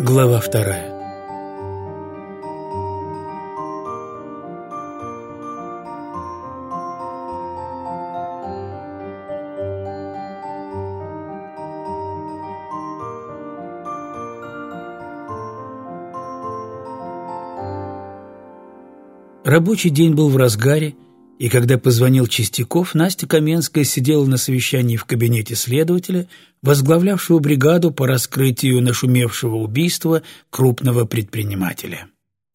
Глава вторая. Рабочий день был в разгаре, и когда позвонил Чистяков, Настя Каменская сидела на совещании в кабинете следователя, возглавлявшего бригаду по раскрытию нашумевшего убийства крупного предпринимателя.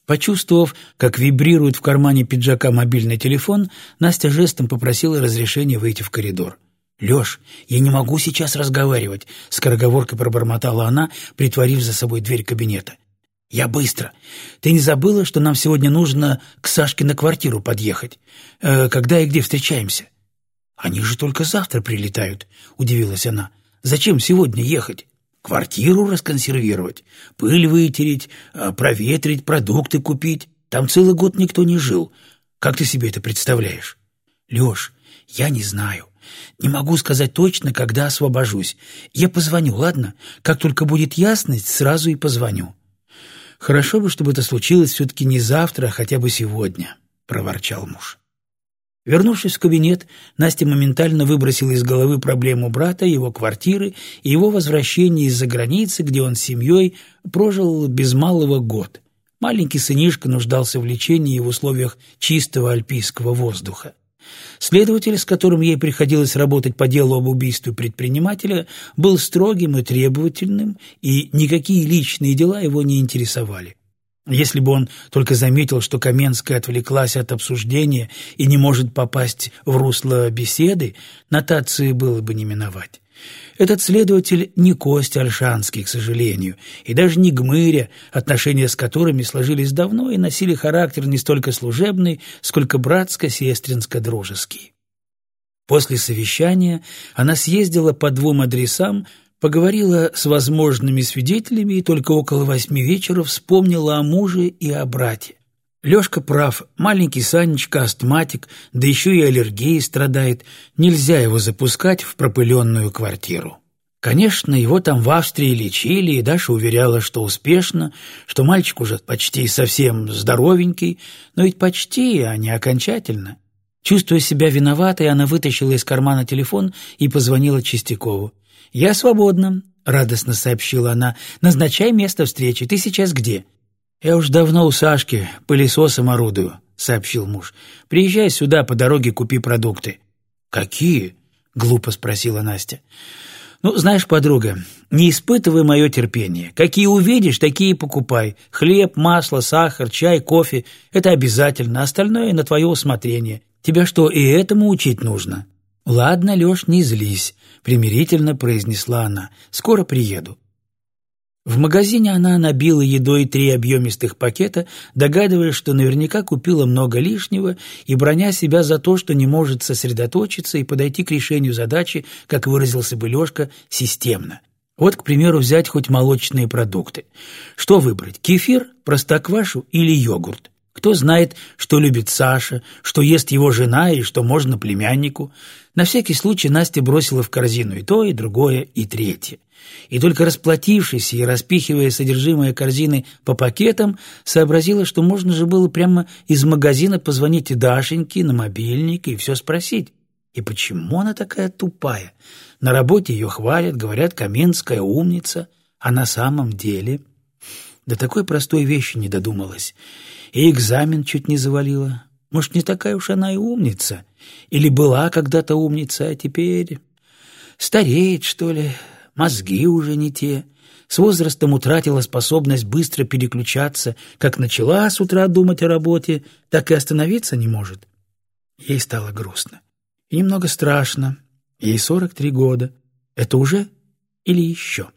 Почувствовав, как вибрирует в кармане пиджака мобильный телефон, Настя жестом попросила разрешения выйти в коридор. «Лёш, я не могу сейчас разговаривать», — скороговоркой пробормотала она, притворив за собой дверь кабинета. «Я быстро. Ты не забыла, что нам сегодня нужно к Сашке на квартиру подъехать? Э, когда и где встречаемся?» «Они же только завтра прилетают», — удивилась она. «Зачем сегодня ехать? Квартиру расконсервировать, пыль вытереть, э, проветрить, продукты купить. Там целый год никто не жил. Как ты себе это представляешь?» «Леш, я не знаю. Не могу сказать точно, когда освобожусь. Я позвоню, ладно? Как только будет ясность, сразу и позвоню». «Хорошо бы, чтобы это случилось все-таки не завтра, а хотя бы сегодня», — проворчал муж. Вернувшись в кабинет, Настя моментально выбросила из головы проблему брата, его квартиры и его возвращения из-за границы, где он с семьей прожил без малого год. Маленький сынишка нуждался в лечении в условиях чистого альпийского воздуха. Следователь, с которым ей приходилось работать по делу об убийстве предпринимателя, был строгим и требовательным, и никакие личные дела его не интересовали. Если бы он только заметил, что Каменская отвлеклась от обсуждения и не может попасть в русло беседы, нотации было бы не миновать. Этот следователь не Костя Альшанский, к сожалению, и даже не Гмыря, отношения с которыми сложились давно и носили характер не столько служебный, сколько братско-сестринско-дружеский. После совещания она съездила по двум адресам, поговорила с возможными свидетелями и только около восьми вечера вспомнила о муже и о брате. Лёшка прав, маленький Санечка астматик, да еще и аллергией страдает, нельзя его запускать в пропыленную квартиру. Конечно, его там в Австрии лечили, и Даша уверяла, что успешно, что мальчик уже почти совсем здоровенький, но ведь почти, а не окончательно. Чувствуя себя виноватой, она вытащила из кармана телефон и позвонила Чистякову. «Я свободна», — радостно сообщила она. «Назначай место встречи. Ты сейчас где?» «Я уж давно у Сашки пылесосом орудую», — сообщил муж. «Приезжай сюда, по дороге купи продукты». «Какие?» — глупо спросила Настя. «Ну, знаешь, подруга, не испытывай мое терпение. Какие увидишь, такие покупай. Хлеб, масло, сахар, чай, кофе — это обязательно, остальное на твое усмотрение. Тебя что, и этому учить нужно?» «Ладно, Леш, не злись», — примирительно произнесла она. «Скоро приеду». В магазине она набила едой три объемистых пакета, догадываясь, что наверняка купила много лишнего и броня себя за то, что не может сосредоточиться и подойти к решению задачи, как выразился бы Лёшка, системно. Вот, к примеру, взять хоть молочные продукты. Что выбрать, кефир, простоквашу или йогурт? Кто знает, что любит Саша, что ест его жена и что можно племяннику. На всякий случай Настя бросила в корзину и то, и другое, и третье и только расплатившись и распихивая содержимое корзины по пакетам, сообразила, что можно же было прямо из магазина позвонить Дашеньке на мобильник и все спросить. И почему она такая тупая? На работе ее хвалят, говорят, Каменская умница, а на самом деле... До такой простой вещи не додумалась. И экзамен чуть не завалила. Может, не такая уж она и умница? Или была когда-то умница, а теперь... Стареет, что ли? Мозги уже не те. С возрастом утратила способность быстро переключаться, как начала с утра думать о работе, так и остановиться не может. Ей стало грустно. И немного страшно. Ей 43 года. Это уже или еще?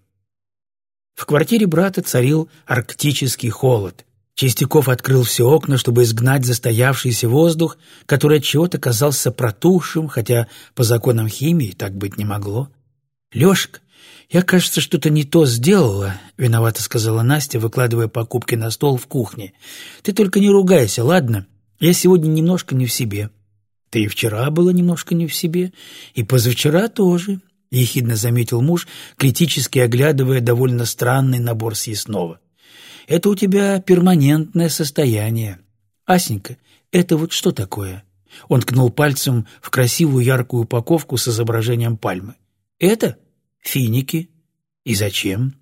В квартире брата царил арктический холод. Чистяков открыл все окна, чтобы изгнать застоявшийся воздух, который от чего-то казался протухшим, хотя по законам химии так быть не могло. Лёшка, «Я, кажется, что-то не то сделала», — виновато сказала Настя, выкладывая покупки на стол в кухне. «Ты только не ругайся, ладно? Я сегодня немножко не в себе». «Ты и вчера была немножко не в себе, и позавчера тоже», — ехидно заметил муж, критически оглядывая довольно странный набор съестного. «Это у тебя перманентное состояние. Асенька, это вот что такое?» Он ткнул пальцем в красивую яркую упаковку с изображением пальмы. «Это финики. И зачем?»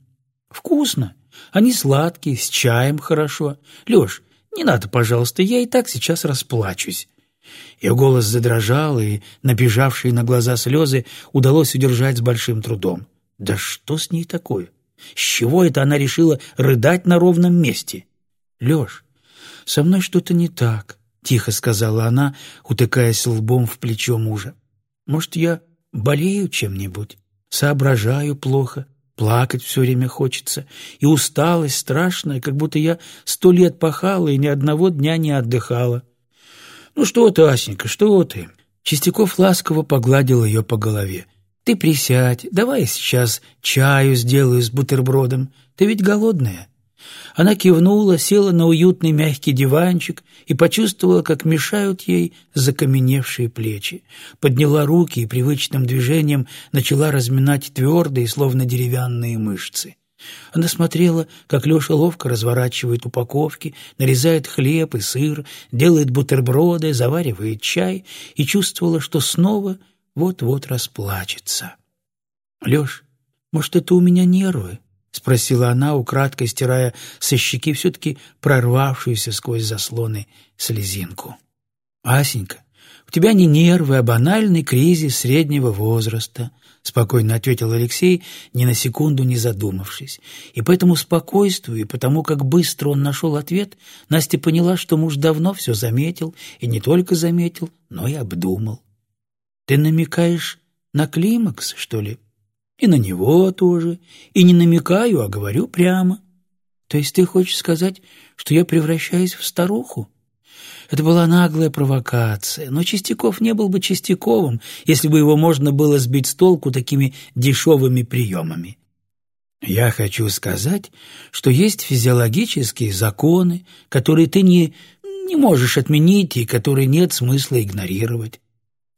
«Вкусно. Они сладкие, с чаем хорошо. Леш, не надо, пожалуйста, я и так сейчас расплачусь». Ее голос задрожал, и набежавшие на глаза слезы удалось удержать с большим трудом. Да что с ней такое? С чего это она решила рыдать на ровном месте? Леш, со мной что-то не так, тихо сказала она, утыкаясь лбом в плечо мужа. Может, я болею чем-нибудь, соображаю плохо, плакать все время хочется, и усталость страшная, как будто я сто лет пахала и ни одного дня не отдыхала. «Ну что ты, Асенька, что ты?» Чистяков ласково погладил ее по голове. «Ты присядь, давай сейчас чаю сделаю с бутербродом. Ты ведь голодная?» Она кивнула, села на уютный мягкий диванчик и почувствовала, как мешают ей закаменевшие плечи. Подняла руки и привычным движением начала разминать твердые, словно деревянные мышцы. Она смотрела, как Леша ловко разворачивает упаковки, нарезает хлеб и сыр, делает бутерброды, заваривает чай и чувствовала, что снова вот-вот расплачется. «Леш, может, это у меня нервы?» — спросила она, украдкой стирая со щеки все-таки прорвавшуюся сквозь заслоны слезинку. «Асенька, у тебя не нервы, а банальный кризис среднего возраста», — спокойно ответил Алексей, ни на секунду не задумавшись. И по этому спокойствию, и потому, как быстро он нашел ответ, Настя поняла, что муж давно все заметил, и не только заметил, но и обдумал. «Ты намекаешь на климакс, что ли?» «И на него тоже. И не намекаю, а говорю прямо. То есть ты хочешь сказать, что я превращаюсь в старуху?» Это была наглая провокация, но Чистяков не был бы Чистяковым, если бы его можно было сбить с толку такими дешевыми приемами. Я хочу сказать, что есть физиологические законы, которые ты не, не можешь отменить и которые нет смысла игнорировать.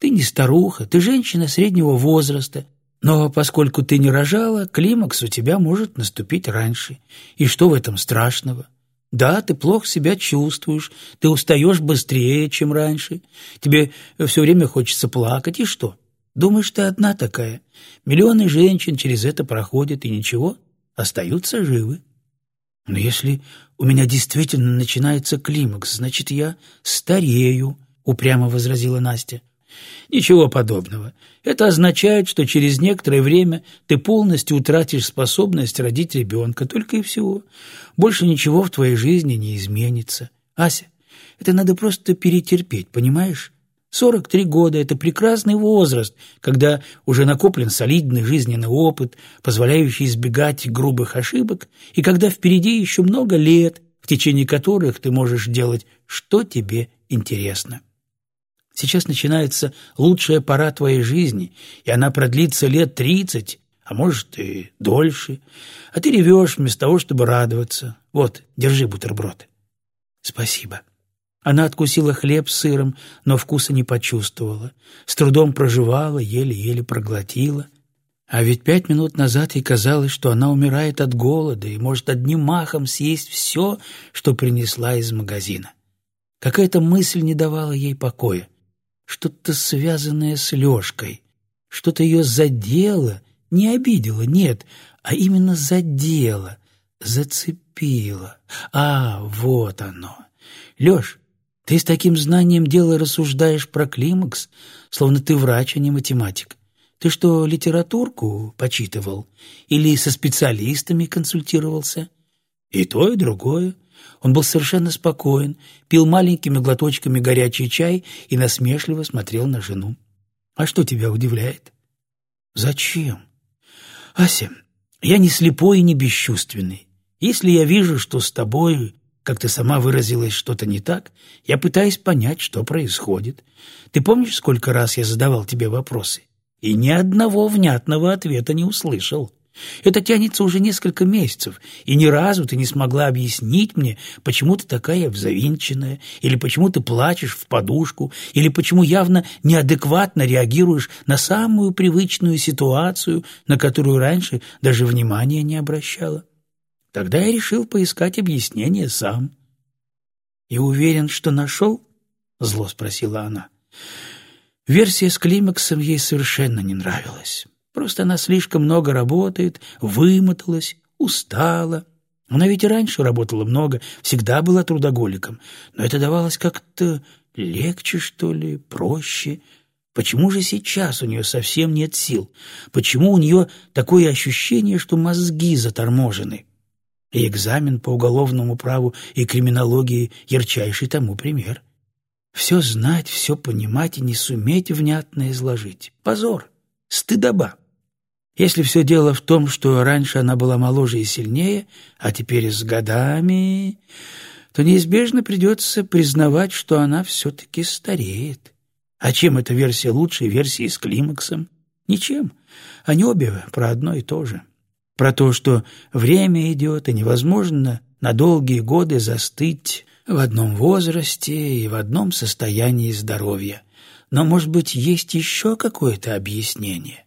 Ты не старуха, ты женщина среднего возраста, но поскольку ты не рожала, климакс у тебя может наступить раньше. И что в этом страшного? Да, ты плохо себя чувствуешь, ты устаешь быстрее, чем раньше, тебе все время хочется плакать, и что? Думаешь, ты одна такая? Миллионы женщин через это проходят, и ничего, остаются живы. Но если у меня действительно начинается климакс, значит, я старею, упрямо возразила Настя. Ничего подобного. Это означает, что через некоторое время ты полностью утратишь способность родить ребенка, только и всего. Больше ничего в твоей жизни не изменится. Ася, это надо просто перетерпеть, понимаешь? 43 года – это прекрасный возраст, когда уже накоплен солидный жизненный опыт, позволяющий избегать грубых ошибок, и когда впереди еще много лет, в течение которых ты можешь делать, что тебе интересно. Сейчас начинается лучшая пора твоей жизни, и она продлится лет тридцать, а может и дольше. А ты ревешь вместо того, чтобы радоваться. Вот, держи бутерброд. Спасибо. Она откусила хлеб с сыром, но вкуса не почувствовала. С трудом проживала, еле-еле проглотила. А ведь пять минут назад ей казалось, что она умирает от голода и может одним махом съесть все, что принесла из магазина. Какая-то мысль не давала ей покоя что-то связанное с Лёшкой, что-то ее задело, не обидело, нет, а именно задело, зацепило. А, вот оно. Лёш, ты с таким знанием дела рассуждаешь про климакс, словно ты врач, а не математик. Ты что, литературку почитывал? Или со специалистами консультировался? И то, и другое. Он был совершенно спокоен, пил маленькими глоточками горячий чай и насмешливо смотрел на жену. «А что тебя удивляет?» «Зачем?» «Ася, я не слепой и не бесчувственный. Если я вижу, что с тобой, как ты сама выразилась, что-то не так, я пытаюсь понять, что происходит. Ты помнишь, сколько раз я задавал тебе вопросы? И ни одного внятного ответа не услышал. Это тянется уже несколько месяцев, и ни разу ты не смогла объяснить мне, почему ты такая взвинченная, или почему ты плачешь в подушку, или почему явно неадекватно реагируешь на самую привычную ситуацию, на которую раньше даже внимания не обращала. Тогда я решил поискать объяснение сам. «И уверен, что нашел?» — зло спросила она. Версия с климаксом ей совершенно не нравилась. Просто она слишком много работает, вымоталась, устала. Она ведь и раньше работала много, всегда была трудоголиком, но это давалось как-то легче, что ли, проще. Почему же сейчас у нее совсем нет сил? Почему у нее такое ощущение, что мозги заторможены? И экзамен по уголовному праву и криминологии — ярчайший тому пример. Все знать, все понимать и не суметь внятно изложить. Позор, стыдоба. Если все дело в том, что раньше она была моложе и сильнее, а теперь с годами, то неизбежно придется признавать, что она все-таки стареет. А чем эта версия лучше версии с климаксом? Ничем. Они обе про одно и то же. Про то, что время идет, и невозможно на долгие годы застыть в одном возрасте и в одном состоянии здоровья. Но, может быть, есть еще какое-то объяснение?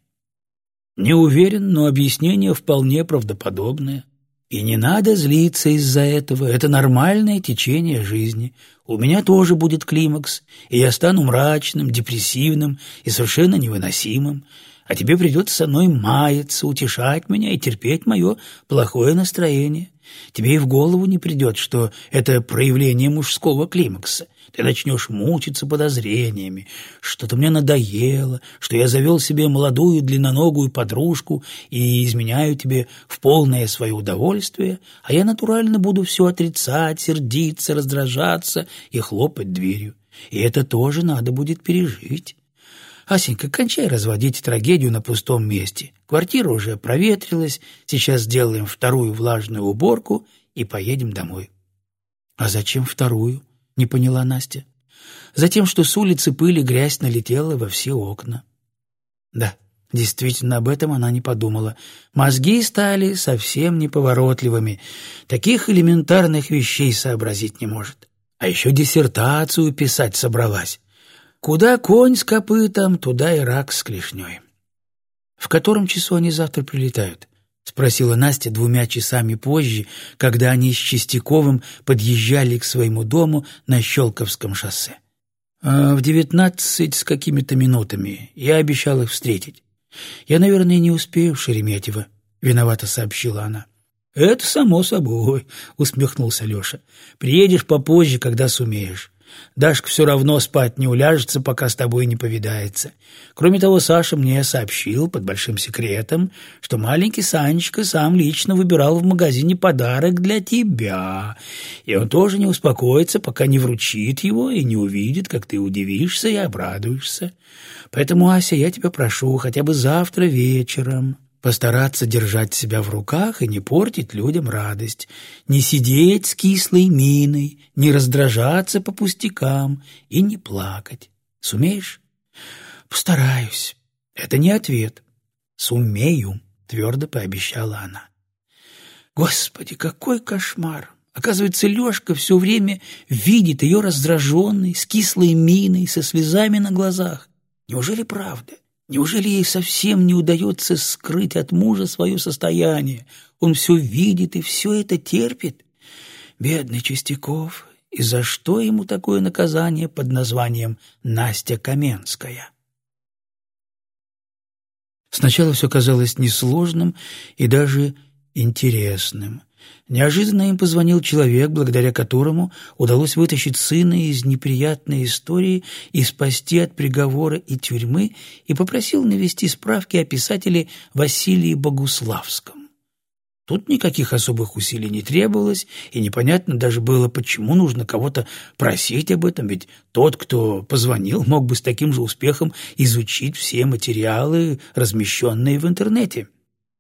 Не уверен, но объяснение вполне правдоподобное. И не надо злиться из-за этого, это нормальное течение жизни. У меня тоже будет климакс, и я стану мрачным, депрессивным и совершенно невыносимым, а тебе придется со мной маяться, утешать меня и терпеть мое плохое настроение. Тебе и в голову не придет, что это проявление мужского климакса. Ты начнешь мучиться подозрениями, что-то мне надоело, что я завел себе молодую длинноногую подружку и изменяю тебе в полное свое удовольствие, а я натурально буду все отрицать, сердиться, раздражаться и хлопать дверью. И это тоже надо будет пережить. Асенька, кончай разводить трагедию на пустом месте. Квартира уже проветрилась, сейчас сделаем вторую влажную уборку и поедем домой. — А зачем вторую? — не поняла Настя. — Затем, что с улицы пыль и грязь налетела во все окна. Да, действительно, об этом она не подумала. Мозги стали совсем неповоротливыми. Таких элементарных вещей сообразить не может. А еще диссертацию писать собралась. Куда конь с копытом, туда и рак с клешней. «В котором часу они завтра прилетают?» — спросила Настя двумя часами позже, когда они с Чистяковым подъезжали к своему дому на Щелковском шоссе. «А «В девятнадцать с какими-то минутами. Я обещал их встретить. Я, наверное, не успею в Шереметьево», — виновато сообщила она. «Это само собой», — усмехнулся Леша. «Приедешь попозже, когда сумеешь. Дашка все равно спать не уляжется, пока с тобой не повидается. Кроме того, Саша мне сообщил под большим секретом, что маленький Санечка сам лично выбирал в магазине подарок для тебя. И он тоже не успокоится, пока не вручит его и не увидит, как ты удивишься и обрадуешься. Поэтому, Ася, я тебя прошу, хотя бы завтра вечером Постараться держать себя в руках и не портить людям радость, не сидеть с кислой миной, не раздражаться по пустякам и не плакать. Сумеешь? Постараюсь. Это не ответ. Сумею, твердо пообещала она. Господи, какой кошмар! Оказывается, Лешка все время видит ее раздраженной, с кислой миной, со слезами на глазах. Неужели правда? — Неужели ей совсем не удается скрыть от мужа свое состояние? Он все видит и все это терпит. Бедный Чистяков, и за что ему такое наказание под названием Настя Каменская? Сначала все казалось несложным и даже интересным. Неожиданно им позвонил человек, благодаря которому удалось вытащить сына из неприятной истории и спасти от приговора и тюрьмы, и попросил навести справки о писателе Василии Богуславском. Тут никаких особых усилий не требовалось, и непонятно даже было, почему нужно кого-то просить об этом, ведь тот, кто позвонил, мог бы с таким же успехом изучить все материалы, размещенные в интернете.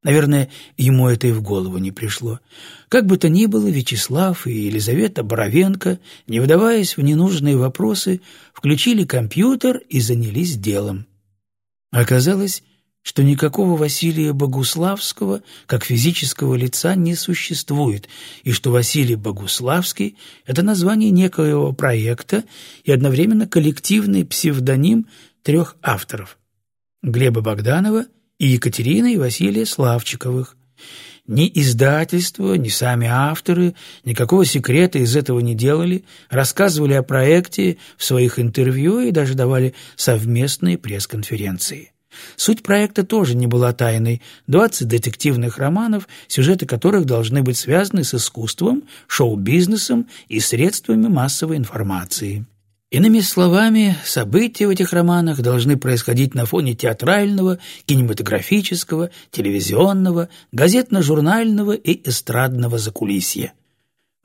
Наверное, ему это и в голову не пришло. Как бы то ни было, Вячеслав и Елизавета Боровенко, не вдаваясь в ненужные вопросы, включили компьютер и занялись делом. Оказалось, что никакого Василия Богуславского как физического лица не существует, и что Василий Богуславский – это название некоего проекта и одновременно коллективный псевдоним трех авторов – Глеба Богданова и Екатерины и Василия Славчиковых. Ни издательство, ни сами авторы никакого секрета из этого не делали, рассказывали о проекте в своих интервью и даже давали совместные пресс-конференции. Суть проекта тоже не была тайной. 20 детективных романов, сюжеты которых должны быть связаны с искусством, шоу-бизнесом и средствами массовой информации. Иными словами, события в этих романах должны происходить на фоне театрального, кинематографического, телевизионного, газетно-журнального и эстрадного закулисья.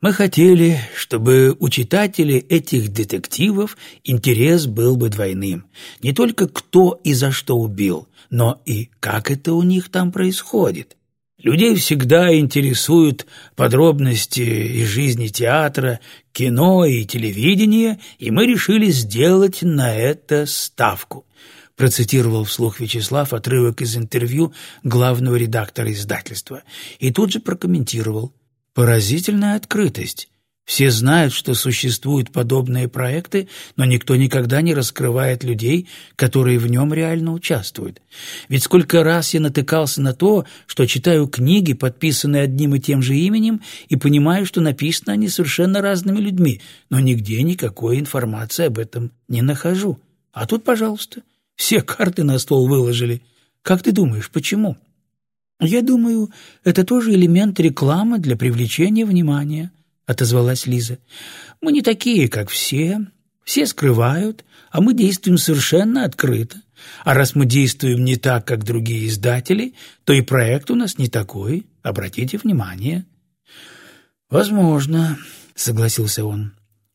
Мы хотели, чтобы у читателей этих детективов интерес был бы двойным. Не только кто и за что убил, но и как это у них там происходит. Людей всегда интересуют подробности из жизни театра, кино и телевидения, и мы решили сделать на это ставку процитировал вслух Вячеслав отрывок из интервью главного редактора издательства и тут же прокомментировал – Поразительная открытость. Все знают, что существуют подобные проекты, но никто никогда не раскрывает людей, которые в нем реально участвуют. Ведь сколько раз я натыкался на то, что читаю книги, подписанные одним и тем же именем, и понимаю, что написаны они совершенно разными людьми, но нигде никакой информации об этом не нахожу. А тут, пожалуйста, все карты на стол выложили. Как ты думаешь, почему?» «Я думаю, это тоже элемент рекламы для привлечения внимания», — отозвалась Лиза. «Мы не такие, как все. Все скрывают, а мы действуем совершенно открыто. А раз мы действуем не так, как другие издатели, то и проект у нас не такой. Обратите внимание». «Возможно», — согласился он.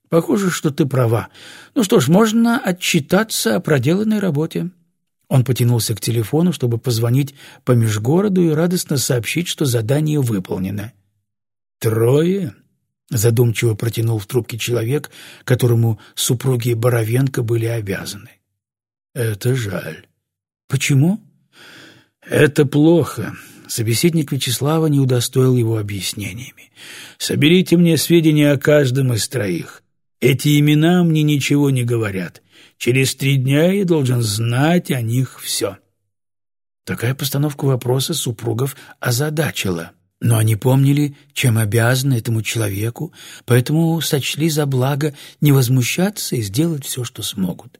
«Похоже, что ты права. Ну что ж, можно отчитаться о проделанной работе». Он потянулся к телефону, чтобы позвонить по межгороду и радостно сообщить, что задание выполнено. «Трое?» — задумчиво протянул в трубке человек, которому супруги Боровенко были обязаны. «Это жаль». «Почему?» «Это плохо». Собеседник Вячеслава не удостоил его объяснениями. «Соберите мне сведения о каждом из троих. Эти имена мне ничего не говорят. Через три дня я должен знать о них все». Такая постановка вопроса супругов озадачила. Но они помнили, чем обязаны этому человеку, поэтому сочли за благо не возмущаться и сделать все, что смогут.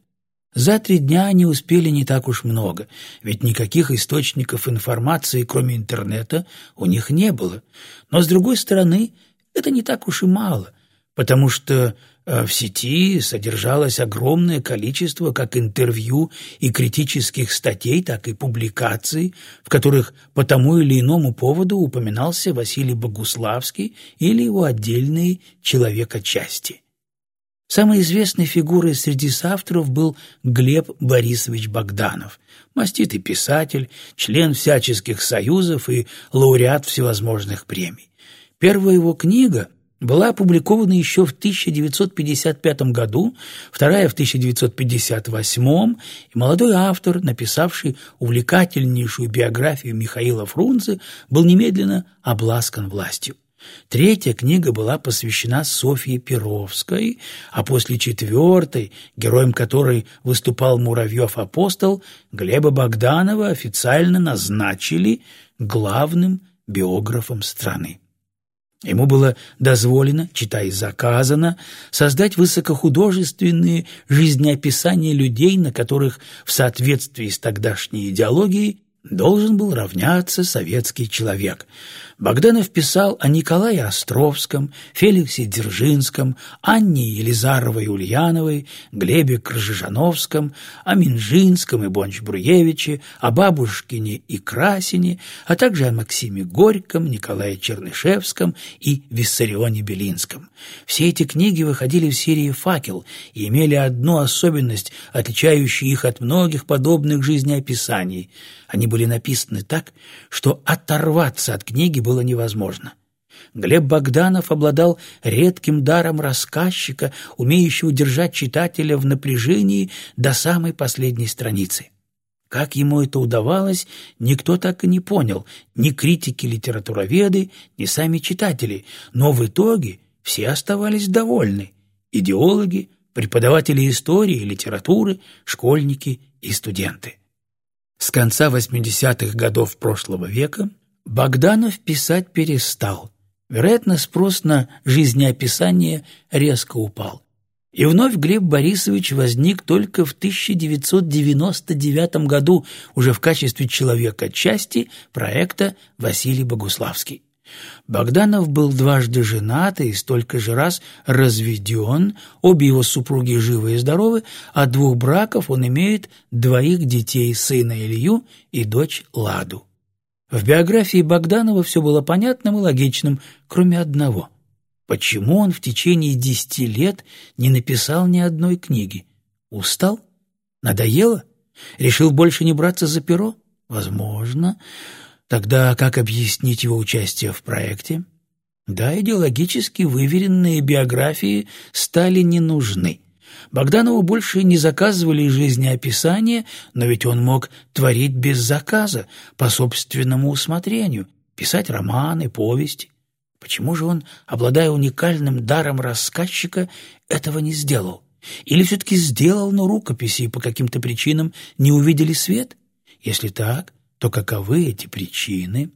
За три дня они успели не так уж много, ведь никаких источников информации, кроме интернета, у них не было. Но, с другой стороны, это не так уж и мало, потому что в сети содержалось огромное количество как интервью и критических статей, так и публикаций, в которых по тому или иному поводу упоминался Василий Богуславский или его отдельные человекочасти. Самой известной фигурой среди соавторов был Глеб Борисович Богданов, маститый писатель, член всяческих союзов и лауреат всевозможных премий. Первая его книга была опубликована еще в 1955 году, вторая в 1958, и молодой автор, написавший увлекательнейшую биографию Михаила Фрунзе, был немедленно обласкан властью. Третья книга была посвящена Софье Перовской, а после четвертой, героем которой выступал Муравьев-апостол, Глеба Богданова официально назначили главным биографом страны. Ему было дозволено, читай заказано, создать высокохудожественные жизнеописания людей, на которых в соответствии с тогдашней идеологией должен был равняться советский человек – Богданов писал о Николае Островском, Феликсе Дзержинском, Анне Елизаровой-Ульяновой, Глебе Крыжижановском, о Менжинском и Бонч-Бруевиче, о Бабушкине и Красине, а также о Максиме Горьком, Николае Чернышевском и Виссарионе Белинском. Все эти книги выходили в серии «Факел» и имели одну особенность, отличающую их от многих подобных жизнеописаний. Они были написаны так, что оторваться от книги было невозможно. Глеб Богданов обладал редким даром рассказчика, умеющего держать читателя в напряжении до самой последней страницы. Как ему это удавалось, никто так и не понял, ни критики-литературоведы, ни сами читатели, но в итоге все оставались довольны – идеологи, преподаватели истории и литературы, школьники и студенты. С конца 80-х годов прошлого века Богданов писать перестал. Вероятно, спрос на жизнеописание резко упал. И вновь Глеб Борисович возник только в 1999 году уже в качестве человека части проекта «Василий Богуславский». Богданов был дважды женат и столько же раз разведен, обе его супруги живы и здоровы, от двух браков он имеет двоих детей, сына Илью и дочь Ладу. В биографии Богданова все было понятным и логичным, кроме одного – Почему он в течение десяти лет не написал ни одной книги? Устал? Надоело? Решил больше не браться за перо? Возможно. Тогда как объяснить его участие в проекте? Да, идеологически выверенные биографии стали не нужны. Богданову больше не заказывали жизнеописания, но ведь он мог творить без заказа, по собственному усмотрению, писать романы, повести. Почему же он, обладая уникальным даром рассказчика, этого не сделал? Или все-таки сделал, но рукописи по каким-то причинам не увидели свет? Если так, то каковы эти причины?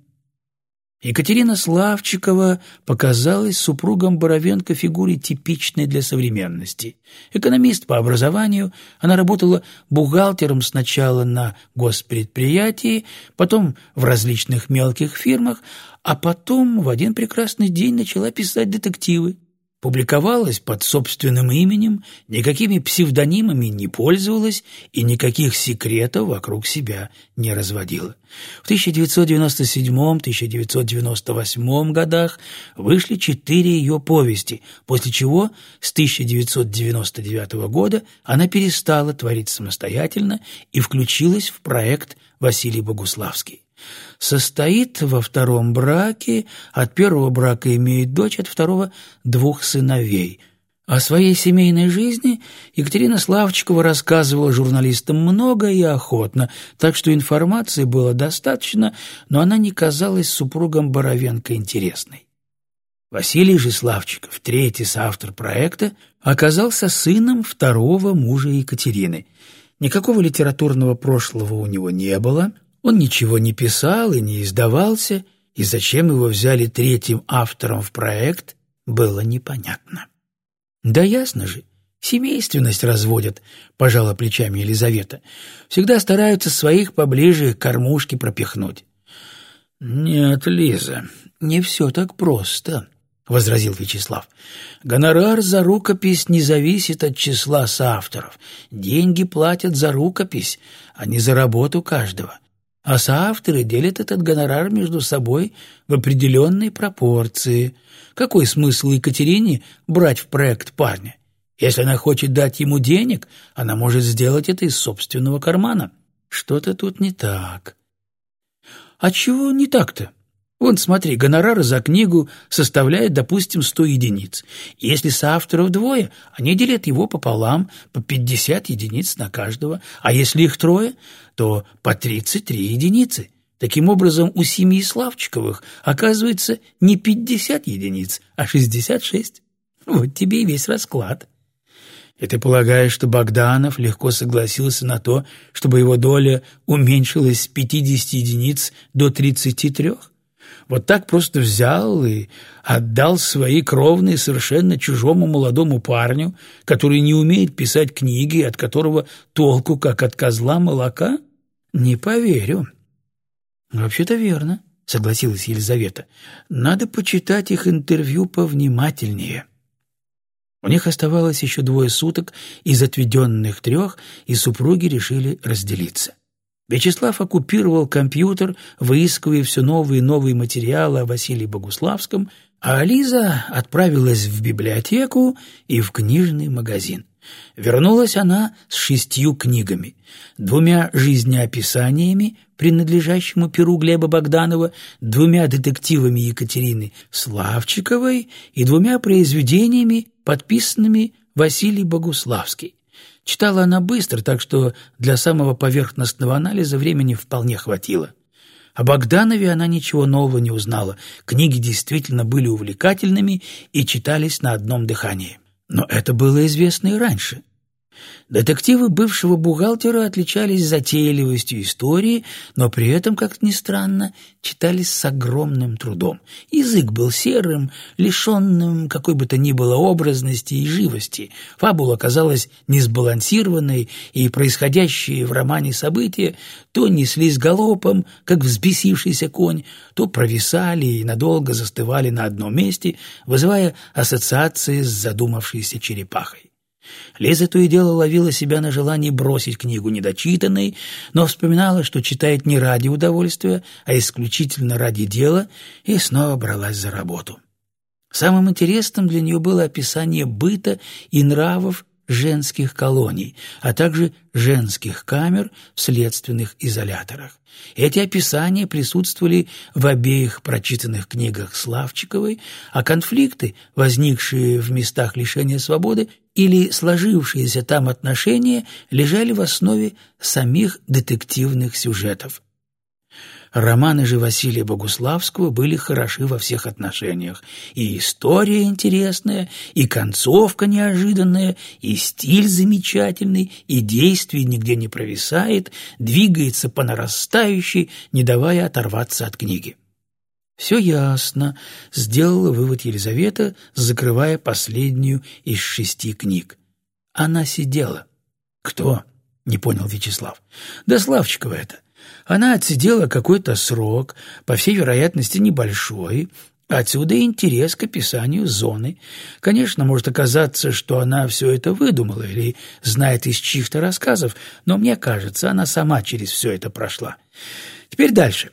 Екатерина Славчикова показалась супругом Боровенко фигурой типичной для современности. Экономист по образованию, она работала бухгалтером сначала на госпредприятии, потом в различных мелких фирмах, а потом в один прекрасный день начала писать детективы. Публиковалась под собственным именем, никакими псевдонимами не пользовалась и никаких секретов вокруг себя не разводила. В 1997-1998 годах вышли четыре ее повести, после чего с 1999 года она перестала творить самостоятельно и включилась в проект Василий Богуславский состоит во втором браке, от первого брака имеет дочь, от второго – двух сыновей. О своей семейной жизни Екатерина Славчикова рассказывала журналистам много и охотно, так что информации было достаточно, но она не казалась супругом Боровенко интересной. Василий же Славчиков, третий соавтор проекта, оказался сыном второго мужа Екатерины. Никакого литературного прошлого у него не было – он ничего не писал и не издавался, и зачем его взяли третьим автором в проект, было непонятно. «Да ясно же, семейственность разводят», — пожала плечами Елизавета. «Всегда стараются своих поближе к кормушке пропихнуть». «Нет, Лиза, не все так просто», — возразил Вячеслав. «Гонорар за рукопись не зависит от числа соавторов. Деньги платят за рукопись, а не за работу каждого а соавторы делят этот гонорар между собой в определенной пропорции. Какой смысл Екатерине брать в проект парня? Если она хочет дать ему денег, она может сделать это из собственного кармана. Что-то тут не так. А чего не так-то? Вон, смотри, гонорар за книгу составляет, допустим, 100 единиц. Если соавторов двое, они делят его пополам, по 50 единиц на каждого. А если их трое, то по 33 единицы. Таким образом, у семьи Славчиковых оказывается не 50 единиц, а 66. Вот тебе и весь расклад. И ты полагаешь, что Богданов легко согласился на то, чтобы его доля уменьшилась с 50 единиц до 33? Вот так просто взял и отдал свои кровные совершенно чужому молодому парню, который не умеет писать книги, от которого толку, как от козла молока? Не поверю. Вообще-то верно, согласилась Елизавета. Надо почитать их интервью повнимательнее. У них оставалось еще двое суток из отведенных трех, и супруги решили разделиться. Вячеслав оккупировал компьютер, выискивая все новые и новые материалы о Василии Богуславском, а Ализа отправилась в библиотеку и в книжный магазин. Вернулась она с шестью книгами, двумя жизнеописаниями, принадлежащему перу Глеба Богданова, двумя детективами Екатерины Славчиковой и двумя произведениями, подписанными Василий Богуславский. Читала она быстро, так что для самого поверхностного анализа времени вполне хватило. О Богданове она ничего нового не узнала. Книги действительно были увлекательными и читались на одном дыхании. Но это было известно и раньше. Детективы бывшего бухгалтера отличались затейливостью истории, но при этом, как ни странно, читались с огромным трудом. Язык был серым, лишенным какой бы то ни было образности и живости. Фабула казалась несбалансированной, и происходящие в романе события то неслись галопом, как взбесившийся конь, то провисали и надолго застывали на одном месте, вызывая ассоциации с задумавшейся черепахой. Лиза то и дело ловила себя на желании бросить книгу недочитанной, но вспоминала, что читает не ради удовольствия, а исключительно ради дела, и снова бралась за работу. Самым интересным для нее было описание быта и нравов женских колоний, а также женских камер в следственных изоляторах. Эти описания присутствовали в обеих прочитанных книгах Славчиковой, а конфликты, возникшие в местах лишения свободы, или сложившиеся там отношения лежали в основе самих детективных сюжетов. Романы же Василия Богуславского были хороши во всех отношениях. И история интересная, и концовка неожиданная, и стиль замечательный, и действие нигде не провисает, двигается по нарастающей, не давая оторваться от книги. «Все ясно», — сделала вывод Елизавета, закрывая последнюю из шести книг. Она сидела. «Кто?» — не понял Вячеслав. «Да Славчикова это. Она отсидела какой-то срок, по всей вероятности небольшой, Отсюда интерес к описанию зоны. Конечно, может оказаться, что она все это выдумала или знает из чьих-то рассказов, но мне кажется, она сама через все это прошла. Теперь дальше.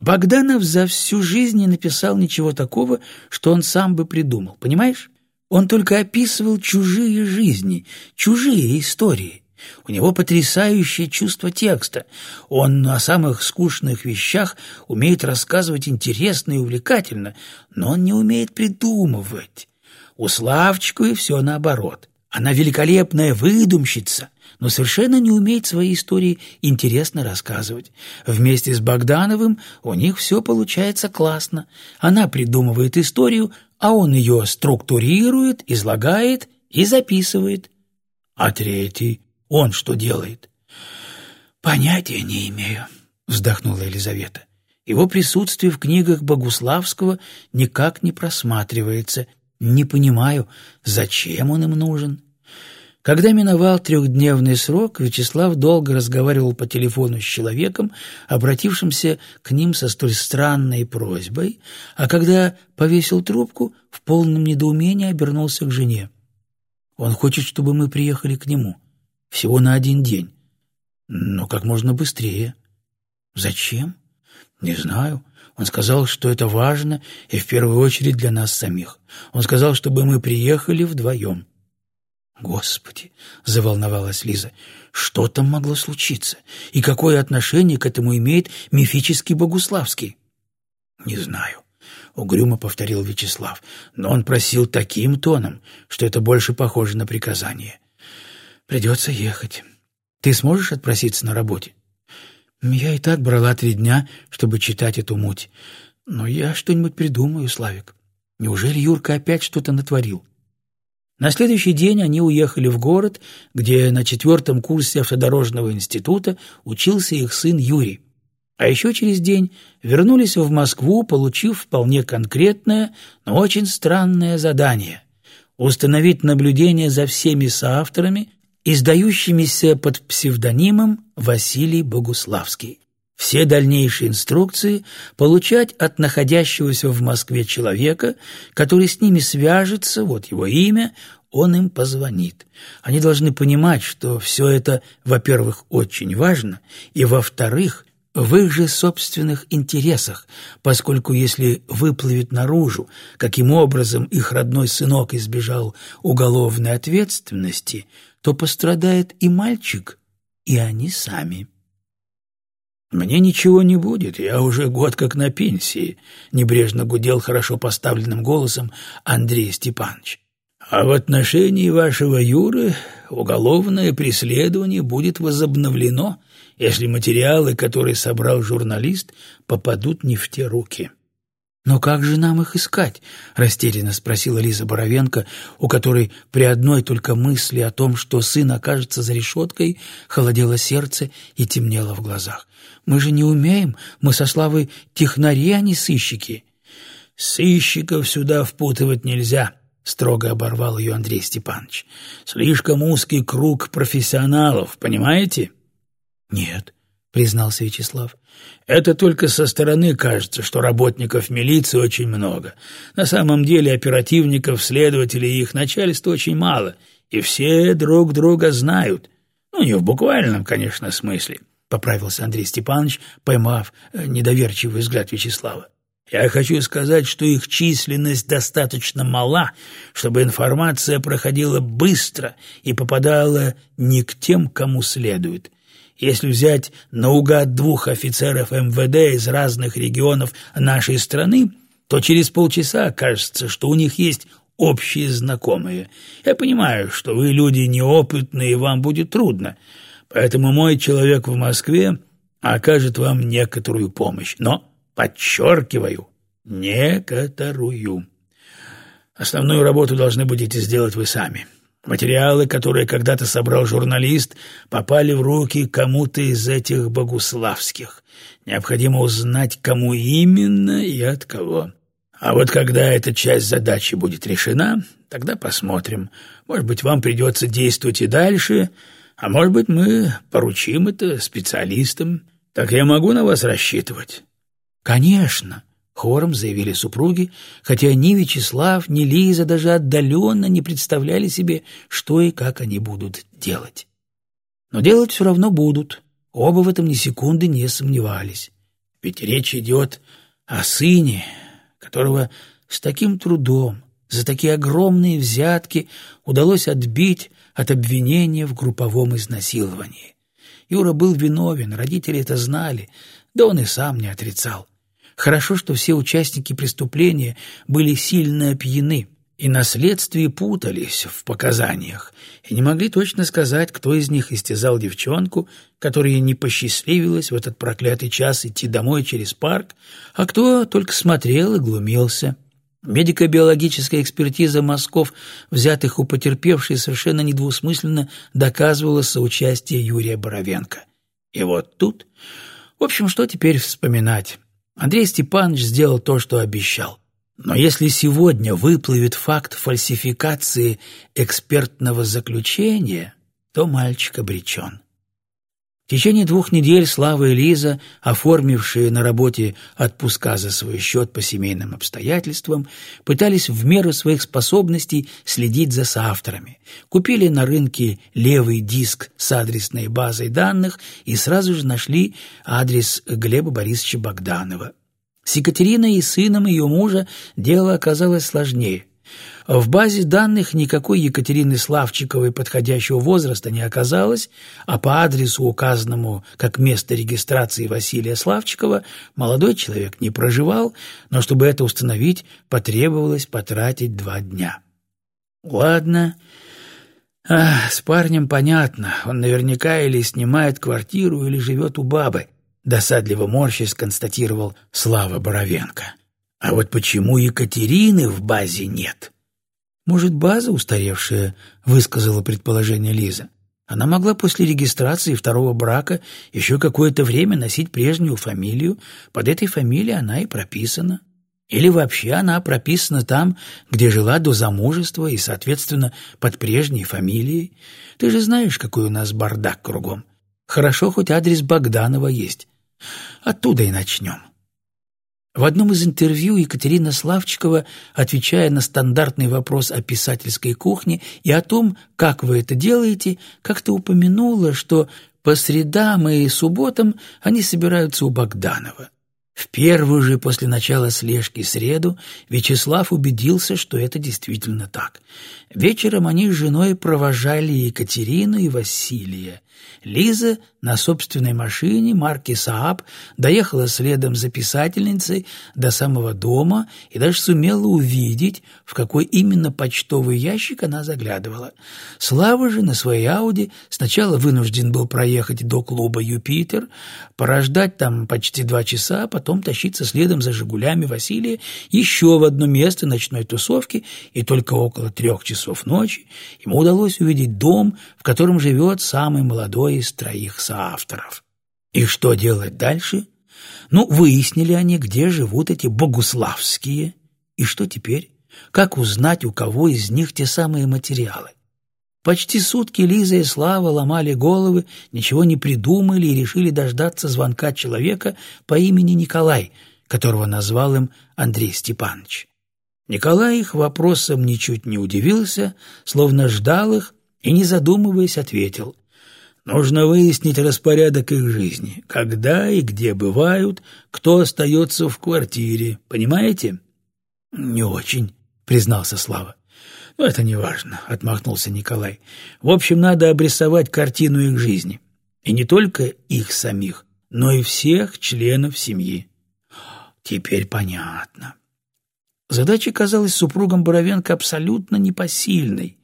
Богданов за всю жизнь не написал ничего такого, что он сам бы придумал, понимаешь? Он только описывал чужие жизни, чужие истории. У него потрясающее чувство текста. Он о самых скучных вещах умеет рассказывать интересно и увлекательно, но он не умеет придумывать. У Славчиковой все наоборот. Она великолепная выдумщица, но совершенно не умеет свои истории интересно рассказывать. Вместе с Богдановым у них все получается классно. Она придумывает историю, а он ее структурирует, излагает и записывает. А третий, он что делает? «Понятия не имею», — вздохнула Елизавета. «Его присутствие в книгах Богуславского никак не просматривается. Не понимаю, зачем он им нужен». Когда миновал трехдневный срок, Вячеслав долго разговаривал по телефону с человеком, обратившимся к ним со столь странной просьбой, а когда повесил трубку, в полном недоумении обернулся к жене. «Он хочет, чтобы мы приехали к нему. Всего на один день. Но как можно быстрее». «Зачем?» «Не знаю. Он сказал, что это важно и в первую очередь для нас самих. Он сказал, чтобы мы приехали вдвоем». «Господи!» — заволновалась Лиза. «Что там могло случиться? И какое отношение к этому имеет мифический Богуславский?» «Не знаю», — угрюмо повторил Вячеслав, «но он просил таким тоном, что это больше похоже на приказание. Придется ехать. Ты сможешь отпроситься на работе?» «Я и так брала три дня, чтобы читать эту муть. Но я что-нибудь придумаю, Славик. Неужели Юрка опять что-то натворил?» На следующий день они уехали в город, где на четвертом курсе автодорожного института учился их сын Юрий. А еще через день вернулись в Москву, получив вполне конкретное, но очень странное задание – установить наблюдение за всеми соавторами, издающимися под псевдонимом Василий Богуславский. Все дальнейшие инструкции получать от находящегося в Москве человека, который с ними свяжется, вот его имя, он им позвонит. Они должны понимать, что все это, во-первых, очень важно, и, во-вторых, в их же собственных интересах, поскольку если выплывет наружу, каким образом их родной сынок избежал уголовной ответственности, то пострадает и мальчик, и они сами. «Мне ничего не будет, я уже год как на пенсии», — небрежно гудел хорошо поставленным голосом Андрей Степанович. А в отношении вашего Юры уголовное преследование будет возобновлено, если материалы, которые собрал журналист, попадут не в те руки. «Но как же нам их искать?» — растерянно спросила Лиза Боровенко, у которой при одной только мысли о том, что сын окажется за решеткой, холодело сердце и темнело в глазах. «Мы же не умеем, мы со Славой технари, а не сыщики». «Сыщиков сюда впутывать нельзя», — строго оборвал ее Андрей Степанович. «Слишком узкий круг профессионалов, понимаете?» «Нет», — признался Вячеслав. «Это только со стороны кажется, что работников милиции очень много. На самом деле оперативников, следователей и их начальства очень мало, и все друг друга знают. Ну, не в буквальном, конечно, смысле», — поправился Андрей Степанович, поймав э, недоверчивый взгляд Вячеслава. «Я хочу сказать, что их численность достаточно мала, чтобы информация проходила быстро и попадала не к тем, кому следует». Если взять наугад двух офицеров МВД из разных регионов нашей страны, то через полчаса окажется, что у них есть общие знакомые. Я понимаю, что вы люди неопытные, и вам будет трудно, поэтому мой человек в Москве окажет вам некоторую помощь. Но, подчеркиваю, некоторую. Основную работу должны будете сделать вы сами. Материалы, которые когда-то собрал журналист, попали в руки кому-то из этих богуславских. Необходимо узнать, кому именно и от кого. А вот когда эта часть задачи будет решена, тогда посмотрим. Может быть, вам придется действовать и дальше, а может быть, мы поручим это специалистам. Так я могу на вас рассчитывать?» «Конечно», Хором заявили супруги, хотя ни Вячеслав, ни Лиза даже отдаленно не представляли себе, что и как они будут делать. Но делать все равно будут. Оба в этом ни секунды не сомневались. Ведь речь идет о сыне, которого с таким трудом, за такие огромные взятки удалось отбить от обвинения в групповом изнасиловании. Юра был виновен, родители это знали, да он и сам не отрицал. Хорошо, что все участники преступления были сильно опьяны и на следствии путались в показаниях и не могли точно сказать, кто из них истязал девчонку, которая не посчастливилась в этот проклятый час идти домой через парк, а кто только смотрел и глумился. Медико-биологическая экспертиза мазков, взятых у потерпевшей, совершенно недвусмысленно доказывала соучастие Юрия Боровенко. И вот тут... В общем, что теперь вспоминать? Андрей Степанович сделал то, что обещал. Но если сегодня выплывет факт фальсификации экспертного заключения, то мальчик обречен. В течение двух недель Слава и Лиза, оформившие на работе отпуска за свой счет по семейным обстоятельствам, пытались в меру своих способностей следить за соавторами. Купили на рынке левый диск с адресной базой данных и сразу же нашли адрес Глеба Борисовича Богданова. С Екатериной и сыном ее мужа дело оказалось сложнее – в базе данных никакой Екатерины Славчиковой подходящего возраста не оказалось, а по адресу, указанному как место регистрации Василия Славчикова, молодой человек не проживал, но чтобы это установить, потребовалось потратить два дня. Ладно, а, с парнем понятно, он наверняка или снимает квартиру, или живет у бабы, досадливо морщись констатировал Слава Боровенко. А вот почему Екатерины в базе нет? Может, база устаревшая, высказала предположение Лиза. Она могла после регистрации второго брака еще какое-то время носить прежнюю фамилию, под этой фамилией она и прописана. Или вообще она прописана там, где жила до замужества и, соответственно, под прежней фамилией. Ты же знаешь, какой у нас бардак кругом. Хорошо, хоть адрес Богданова есть. Оттуда и начнем. В одном из интервью Екатерина Славчикова, отвечая на стандартный вопрос о писательской кухне и о том, как вы это делаете, как-то упомянула, что по средам и субботам они собираются у Богданова. В первую же после начала слежки среду Вячеслав убедился, что это действительно так. Вечером они с женой провожали Екатерину и Василия. Лиза на собственной машине марки «Сааб» доехала следом за писательницей до самого дома и даже сумела увидеть, в какой именно почтовый ящик она заглядывала. Слава же на своей «Ауди» сначала вынужден был проехать до клуба «Юпитер», порождать там почти два часа, а потом тащиться следом за «Жигулями» Василия еще в одно место ночной тусовки, и только около трех часов ночи ему удалось увидеть дом, в котором живет самый молодой из троих соавторов. И что делать дальше? Ну, выяснили они, где живут эти богуславские. И что теперь? Как узнать, у кого из них те самые материалы? Почти сутки Лиза и Слава ломали головы, ничего не придумали и решили дождаться звонка человека по имени Николай, которого назвал им Андрей Степанович. Николай их вопросом ничуть не удивился, словно ждал их и, не задумываясь, ответил. Нужно выяснить распорядок их жизни, когда и где бывают, кто остается в квартире, понимаете? — Не очень, — признался Слава. — Но это не важно, — отмахнулся Николай. — В общем, надо обрисовать картину их жизни. И не только их самих, но и всех членов семьи. Теперь понятно. Задача казалась супругам Боровенко абсолютно непосильной.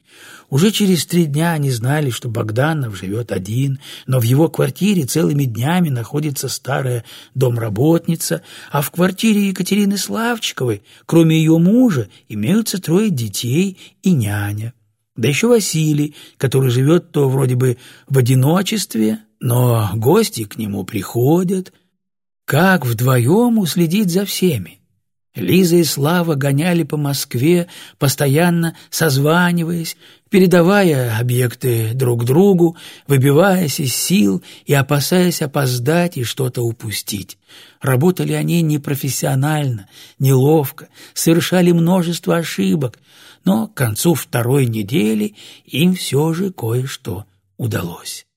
Уже через три дня они знали, что Богданов живет один, но в его квартире целыми днями находится старая домработница, а в квартире Екатерины Славчиковой, кроме ее мужа, имеются трое детей и няня. Да еще Василий, который живет то вроде бы в одиночестве, но гости к нему приходят. Как вдвоем уследить за всеми? Лиза и Слава гоняли по Москве, постоянно созваниваясь, передавая объекты друг другу, выбиваясь из сил и опасаясь опоздать и что-то упустить. Работали они непрофессионально, неловко, совершали множество ошибок, но к концу второй недели им все же кое-что удалось.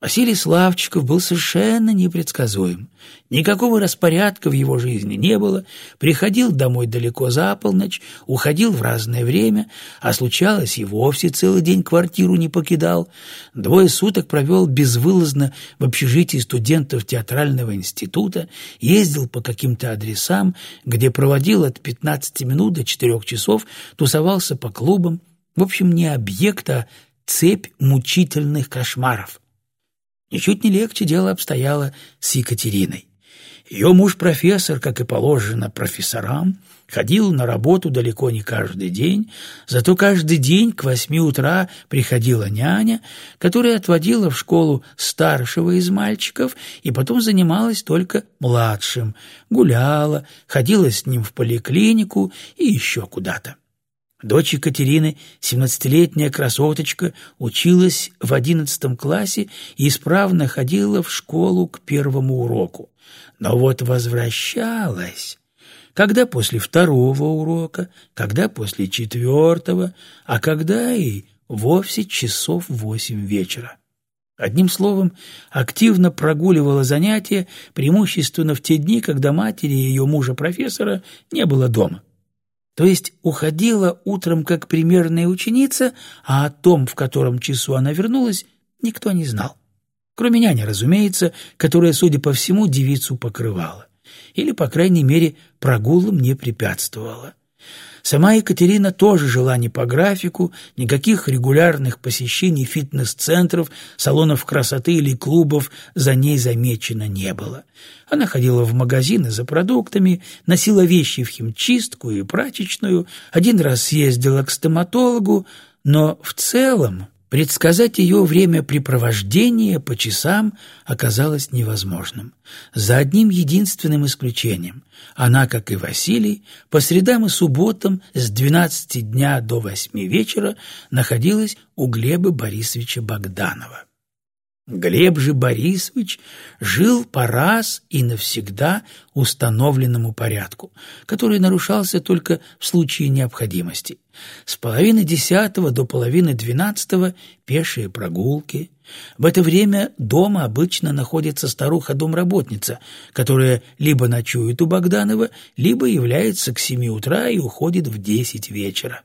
Василий Славчиков был совершенно непредсказуем. Никакого распорядка в его жизни не было, приходил домой далеко за полночь, уходил в разное время, а случалось и вовсе целый день квартиру не покидал. Двое суток провел безвылазно в общежитии студентов театрального института, ездил по каким-то адресам, где проводил от 15 минут до 4 часов, тусовался по клубам. В общем, не объект, а цепь мучительных кошмаров. Ничуть не легче дело обстояло с Екатериной. Ее муж-профессор, как и положено профессорам, ходил на работу далеко не каждый день, зато каждый день к восьми утра приходила няня, которая отводила в школу старшего из мальчиков и потом занималась только младшим, гуляла, ходила с ним в поликлинику и еще куда-то. Дочь Екатерины, семнадцатилетняя красоточка, училась в одиннадцатом классе и исправно ходила в школу к первому уроку. Но вот возвращалась, когда после второго урока, когда после четвертого, а когда и вовсе часов восемь вечера. Одним словом, активно прогуливала занятия, преимущественно в те дни, когда матери и ее мужа-профессора не было дома. То есть уходила утром как примерная ученица, а о том, в котором часу она вернулась, никто не знал. Кроме няни, разумеется, которая, судя по всему, девицу покрывала. Или, по крайней мере, прогулам не препятствовала. Сама Екатерина тоже жила не по графику, никаких регулярных посещений фитнес-центров, салонов красоты или клубов за ней замечено не было. Она ходила в магазины за продуктами, носила вещи в химчистку и прачечную, один раз съездила к стоматологу, но в целом Предсказать ее времяпрепровождение по часам оказалось невозможным. За одним единственным исключением. Она, как и Василий, по средам и субботам с 12 дня до 8 вечера находилась у Глеба Борисовича Богданова. Глеб же Борисович жил по раз и навсегда установленному порядку, который нарушался только в случае необходимости. С половины десятого до половины двенадцатого пешие прогулки. В это время дома обычно находится старуха-домработница, которая либо ночует у Богданова, либо является к семи утра и уходит в десять вечера.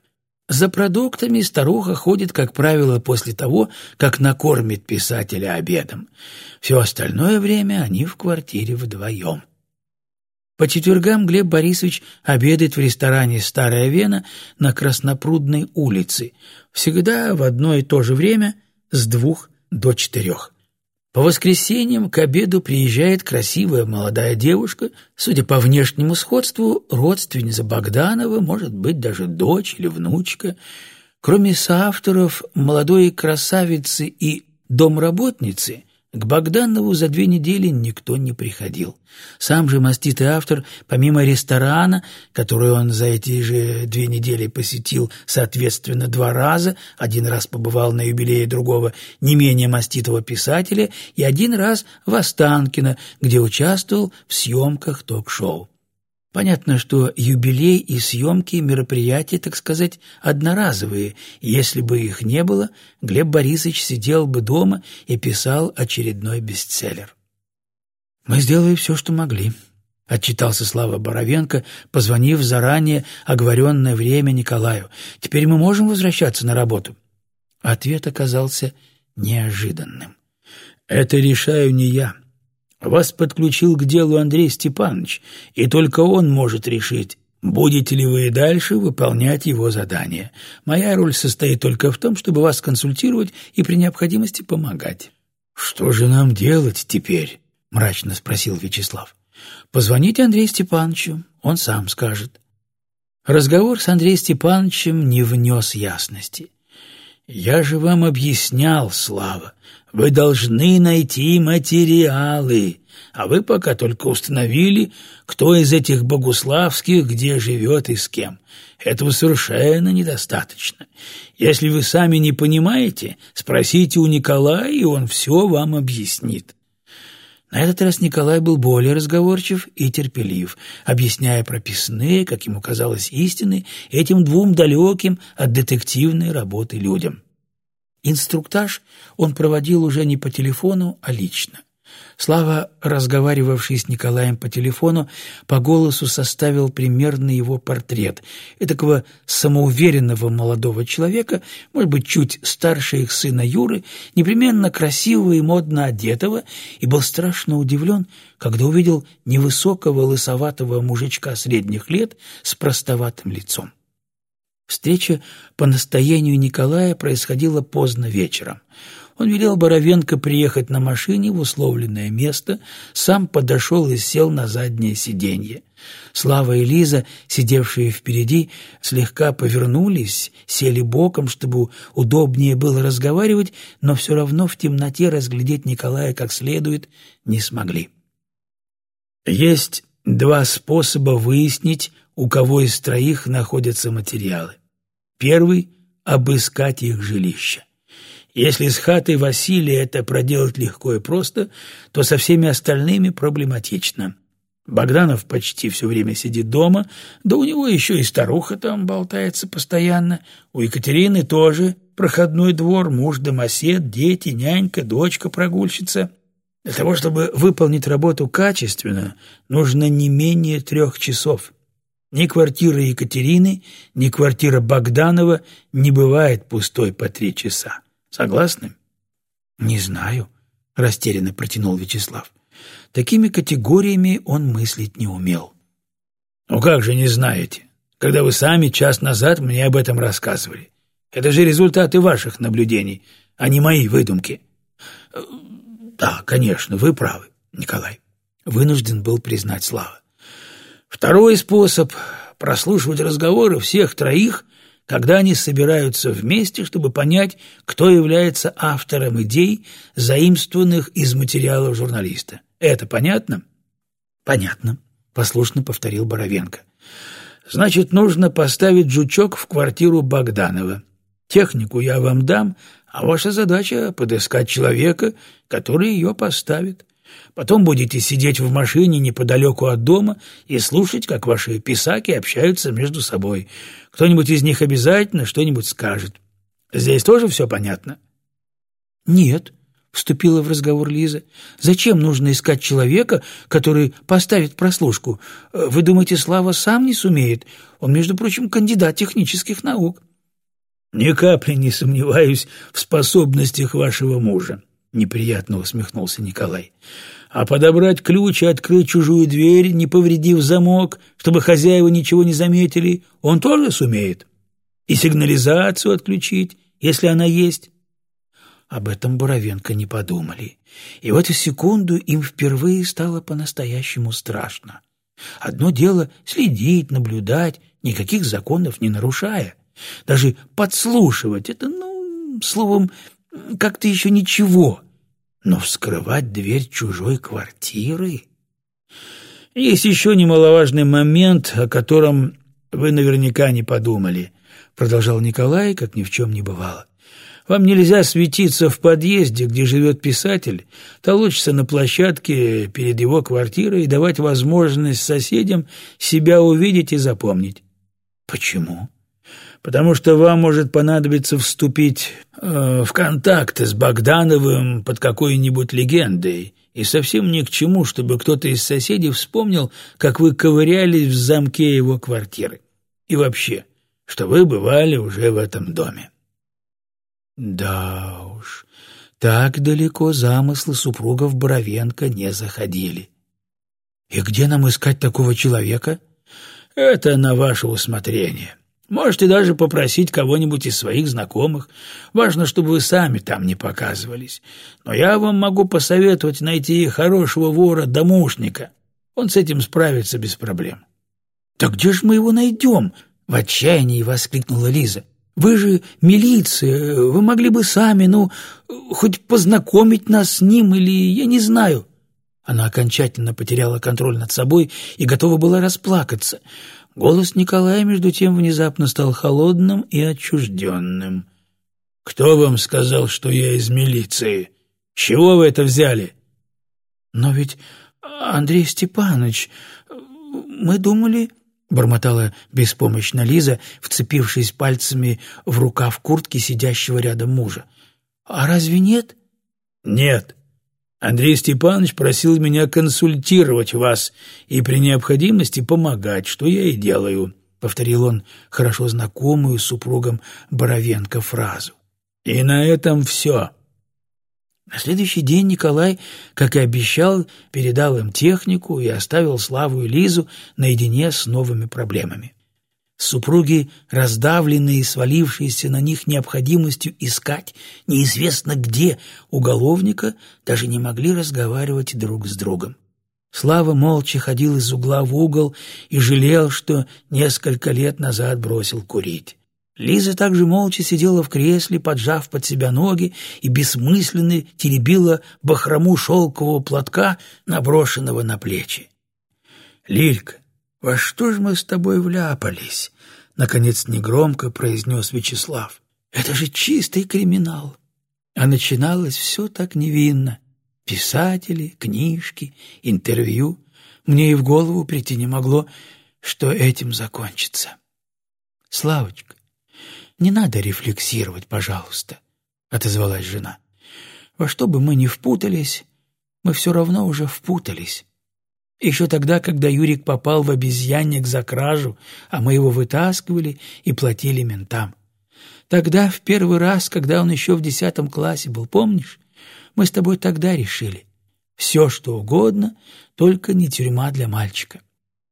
За продуктами старуха ходит, как правило, после того, как накормит писателя обедом. Все остальное время они в квартире вдвоем. По четвергам Глеб Борисович обедает в ресторане «Старая Вена» на Краснопрудной улице, всегда в одно и то же время с двух до четырех. По воскресеньям к обеду приезжает красивая молодая девушка, судя по внешнему сходству, родственница Богданова, может быть, даже дочь или внучка. Кроме соавторов, молодой красавицы и домработницы – к Богданову за две недели никто не приходил. Сам же маститый автор, помимо ресторана, который он за эти же две недели посетил, соответственно, два раза, один раз побывал на юбилее другого не менее маститого писателя и один раз в Останкино, где участвовал в съемках ток-шоу. Понятно, что юбилей и съемки мероприятия, так сказать, одноразовые, если бы их не было, Глеб Борисович сидел бы дома и писал очередной бестселлер. «Мы сделали все, что могли», — отчитался Слава Боровенко, позвонив заранее оговоренное время Николаю. «Теперь мы можем возвращаться на работу?» Ответ оказался неожиданным. «Это решаю не я», вас подключил к делу Андрей Степанович, и только он может решить, будете ли вы и дальше выполнять его задания. Моя роль состоит только в том, чтобы вас консультировать и при необходимости помогать». «Что же нам делать теперь?» — мрачно спросил Вячеслав. «Позвоните Андрею Степановичу, он сам скажет». Разговор с Андреем Степановичем не внес ясности. «Я же вам объяснял, Слава, вы должны найти материалы, а вы пока только установили, кто из этих богуславских где живет и с кем. Этого совершенно недостаточно. Если вы сами не понимаете, спросите у Николая, и он все вам объяснит». На этот раз Николай был более разговорчив и терпелив, объясняя прописные, как ему казалось, истины этим двум далеким от детективной работы людям. Инструктаж он проводил уже не по телефону, а лично. Слава, разговаривавший с Николаем по телефону, по голосу составил примерный его портрет, этакого самоуверенного молодого человека, может быть, чуть старше их сына Юры, непременно красивого и модно одетого, и был страшно удивлен, когда увидел невысокого лысоватого мужичка средних лет с простоватым лицом. Встреча по настоянию Николая происходила поздно вечером. Он велел Боровенко приехать на машине в условленное место, сам подошел и сел на заднее сиденье. Слава и Лиза, сидевшие впереди, слегка повернулись, сели боком, чтобы удобнее было разговаривать, но все равно в темноте разглядеть Николая как следует не смогли. Есть два способа выяснить, у кого из троих находятся материалы. Первый — обыскать их жилище. Если с хатой Василия это проделать легко и просто, то со всеми остальными проблематично. Богданов почти все время сидит дома, да у него еще и старуха там болтается постоянно. У Екатерины тоже проходной двор, муж домосед, дети, нянька, дочка-прогульщица. Для того, чтобы выполнить работу качественно, нужно не менее трех часов. Ни квартира Екатерины, ни квартира Богданова не бывает пустой по три часа. Согласны? Не знаю, растерянно протянул Вячеслав. Такими категориями он мыслить не умел. Ну как же не знаете, когда вы сами час назад мне об этом рассказывали? Это же результаты ваших наблюдений, а не мои выдумки. Да, конечно, вы правы, Николай. Вынужден был признать Слава. Второй способ — прослушивать разговоры всех троих, когда они собираются вместе, чтобы понять, кто является автором идей, заимствованных из материалов журналиста. Это понятно? Понятно, послушно повторил Боровенко. Значит, нужно поставить жучок в квартиру Богданова. Технику я вам дам, а ваша задача — подыскать человека, который ее поставит. Потом будете сидеть в машине неподалеку от дома и слушать, как ваши писаки общаются между собой. Кто-нибудь из них обязательно что-нибудь скажет. Здесь тоже все понятно?» «Нет», — вступила в разговор Лиза. «Зачем нужно искать человека, который поставит прослушку? Вы думаете, Слава сам не сумеет? Он, между прочим, кандидат технических наук». Ни капли не сомневаюсь в способностях вашего мужа, неприятно усмехнулся Николай. А подобрать ключ и открыть чужую дверь, не повредив замок, чтобы хозяева ничего не заметили, он тоже сумеет. И сигнализацию отключить, если она есть. Об этом Боровенко не подумали. И в эту секунду им впервые стало по-настоящему страшно. Одно дело следить, наблюдать, никаких законов не нарушая. Даже подслушивать — это, ну, словом, как-то еще ничего. Но вскрывать дверь чужой квартиры... Есть еще немаловажный момент, о котором вы наверняка не подумали, — продолжал Николай, как ни в чем не бывало. Вам нельзя светиться в подъезде, где живет писатель, толочься на площадке перед его квартирой и давать возможность соседям себя увидеть и запомнить. Почему? Потому что вам может понадобиться вступить э, в контакты с Богдановым под какой-нибудь легендой, и совсем ни к чему, чтобы кто-то из соседей вспомнил, как вы ковырялись в замке его квартиры. И вообще, что вы бывали уже в этом доме. Да уж, так далеко замыслы супругов Боровенко не заходили. И где нам искать такого человека? Это на ваше усмотрение. Можете даже попросить кого-нибудь из своих знакомых. Важно, чтобы вы сами там не показывались. Но я вам могу посоветовать найти хорошего вора-домушника. Он с этим справится без проблем. — Так где же мы его найдем? — в отчаянии воскликнула Лиза. Вы же милиция, вы могли бы сами, ну, хоть познакомить нас с ним или я не знаю». Она окончательно потеряла контроль над собой и готова была расплакаться. Голос Николая, между тем, внезапно стал холодным и отчужденным. «Кто вам сказал, что я из милиции? чего вы это взяли?» «Но ведь, Андрей Степанович, мы думали...» бормотала беспомощно Лиза, вцепившись пальцами в рукав куртки сидящего рядом мужа. «А разве нет?» «Нет. Андрей Степанович просил меня консультировать вас и при необходимости помогать, что я и делаю», — повторил он хорошо знакомую супругам Боровенко фразу. «И на этом все». На следующий день Николай, как и обещал, передал им технику и оставил Славу и Лизу наедине с новыми проблемами. Супруги, раздавленные и свалившиеся на них необходимостью искать неизвестно где уголовника, даже не могли разговаривать друг с другом. Слава молча ходил из угла в угол и жалел, что несколько лет назад бросил курить. Лиза также молча сидела в кресле, поджав под себя ноги и бессмысленно теребила бахрому шелкового платка, наброшенного на плечи. — Лилька, во что ж мы с тобой вляпались? — наконец негромко произнес Вячеслав. — Это же чистый криминал. А начиналось все так невинно. Писатели, книжки, интервью. Мне и в голову прийти не могло, что этим закончится. Славочка, «Не надо рефлексировать, пожалуйста», — отозвалась жена. «Во что бы мы ни впутались, мы все равно уже впутались. Еще тогда, когда Юрик попал в обезьянник за кражу, а мы его вытаскивали и платили ментам. Тогда, в первый раз, когда он еще в десятом классе был, помнишь? Мы с тобой тогда решили. Все, что угодно, только не тюрьма для мальчика.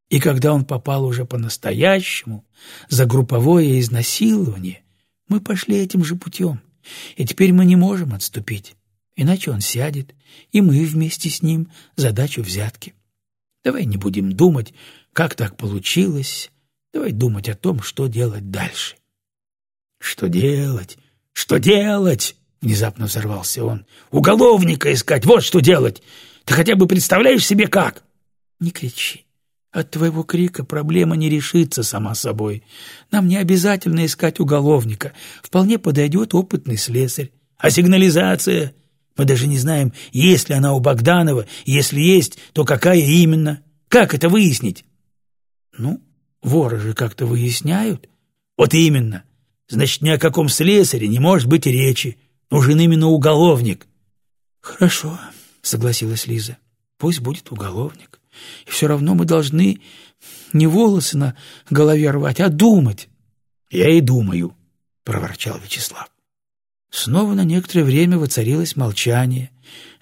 И когда он попал уже по-настоящему за групповое изнасилование, мы пошли этим же путем. И теперь мы не можем отступить, иначе он сядет, и мы вместе с ним задачу взятки. Давай не будем думать, как так получилось, давай думать о том, что делать дальше. Что делать? Что делать? Внезапно взорвался он. Уголовника искать, вот что делать! Ты хотя бы представляешь себе как? Не кричи. От твоего крика проблема не решится сама собой. Нам не обязательно искать уголовника. Вполне подойдет опытный слесарь. А сигнализация? Мы даже не знаем, есть ли она у Богданова. Если есть, то какая именно? Как это выяснить? Ну, воры же как-то выясняют. Вот именно. Значит, ни о каком слесаре не может быть и речи. Нужен именно уголовник. Хорошо, согласилась Лиза. Пусть будет уголовник. И все равно мы должны не волосы на голове рвать, а думать. Я и думаю. — проворчал Вячеслав. Снова на некоторое время воцарилось молчание.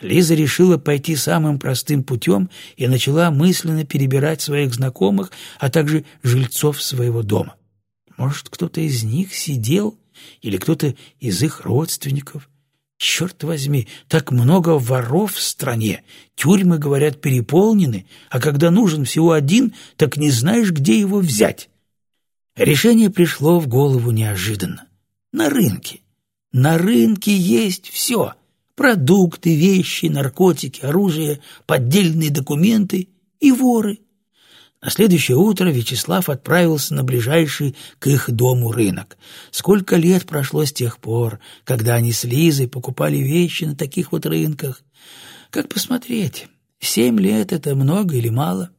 Лиза решила пойти самым простым путем и начала мысленно перебирать своих знакомых, а также жильцов своего дома. Может, кто-то из них сидел или кто-то из их родственников? Черт возьми, так много воров в стране. Тюрьмы, говорят, переполнены, а когда нужен всего один, так не знаешь, где его взять. Решение пришло в голову неожиданно. На рынке. На рынке есть все. Продукты, вещи, наркотики, оружие, поддельные документы и воры. На следующее утро Вячеслав отправился на ближайший к их дому рынок. Сколько лет прошло с тех пор, когда они с Лизой покупали вещи на таких вот рынках. Как посмотреть, семь лет — это много или мало?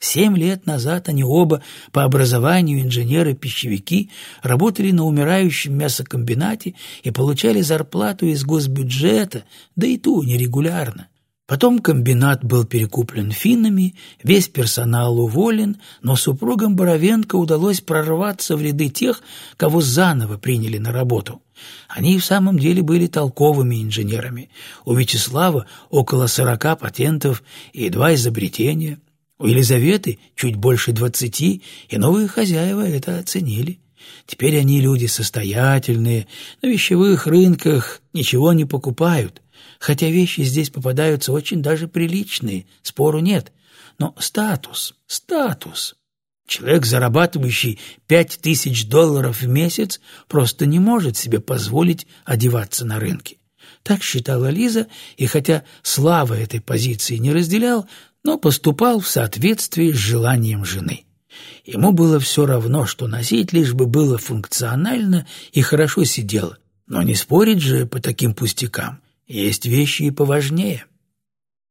Семь лет назад они оба, по образованию инженеры-пищевики, работали на умирающем мясокомбинате и получали зарплату из госбюджета, да и ту нерегулярно. Потом комбинат был перекуплен финнами, весь персонал уволен, но супругам Боровенко удалось прорваться в ряды тех, кого заново приняли на работу. Они в самом деле были толковыми инженерами. У Вячеслава около сорока патентов и два изобретения – у Елизаветы чуть больше двадцати, и новые хозяева это оценили. Теперь они люди состоятельные, на вещевых рынках ничего не покупают, хотя вещи здесь попадаются очень даже приличные, спору нет. Но статус, статус. Человек, зарабатывающий пять тысяч долларов в месяц, просто не может себе позволить одеваться на рынке. Так считала Лиза, и хотя Слава этой позиции не разделял, но поступал в соответствии с желанием жены. Ему было все равно, что носить, лишь бы было функционально и хорошо сидело. Но не спорить же по таким пустякам. Есть вещи и поважнее.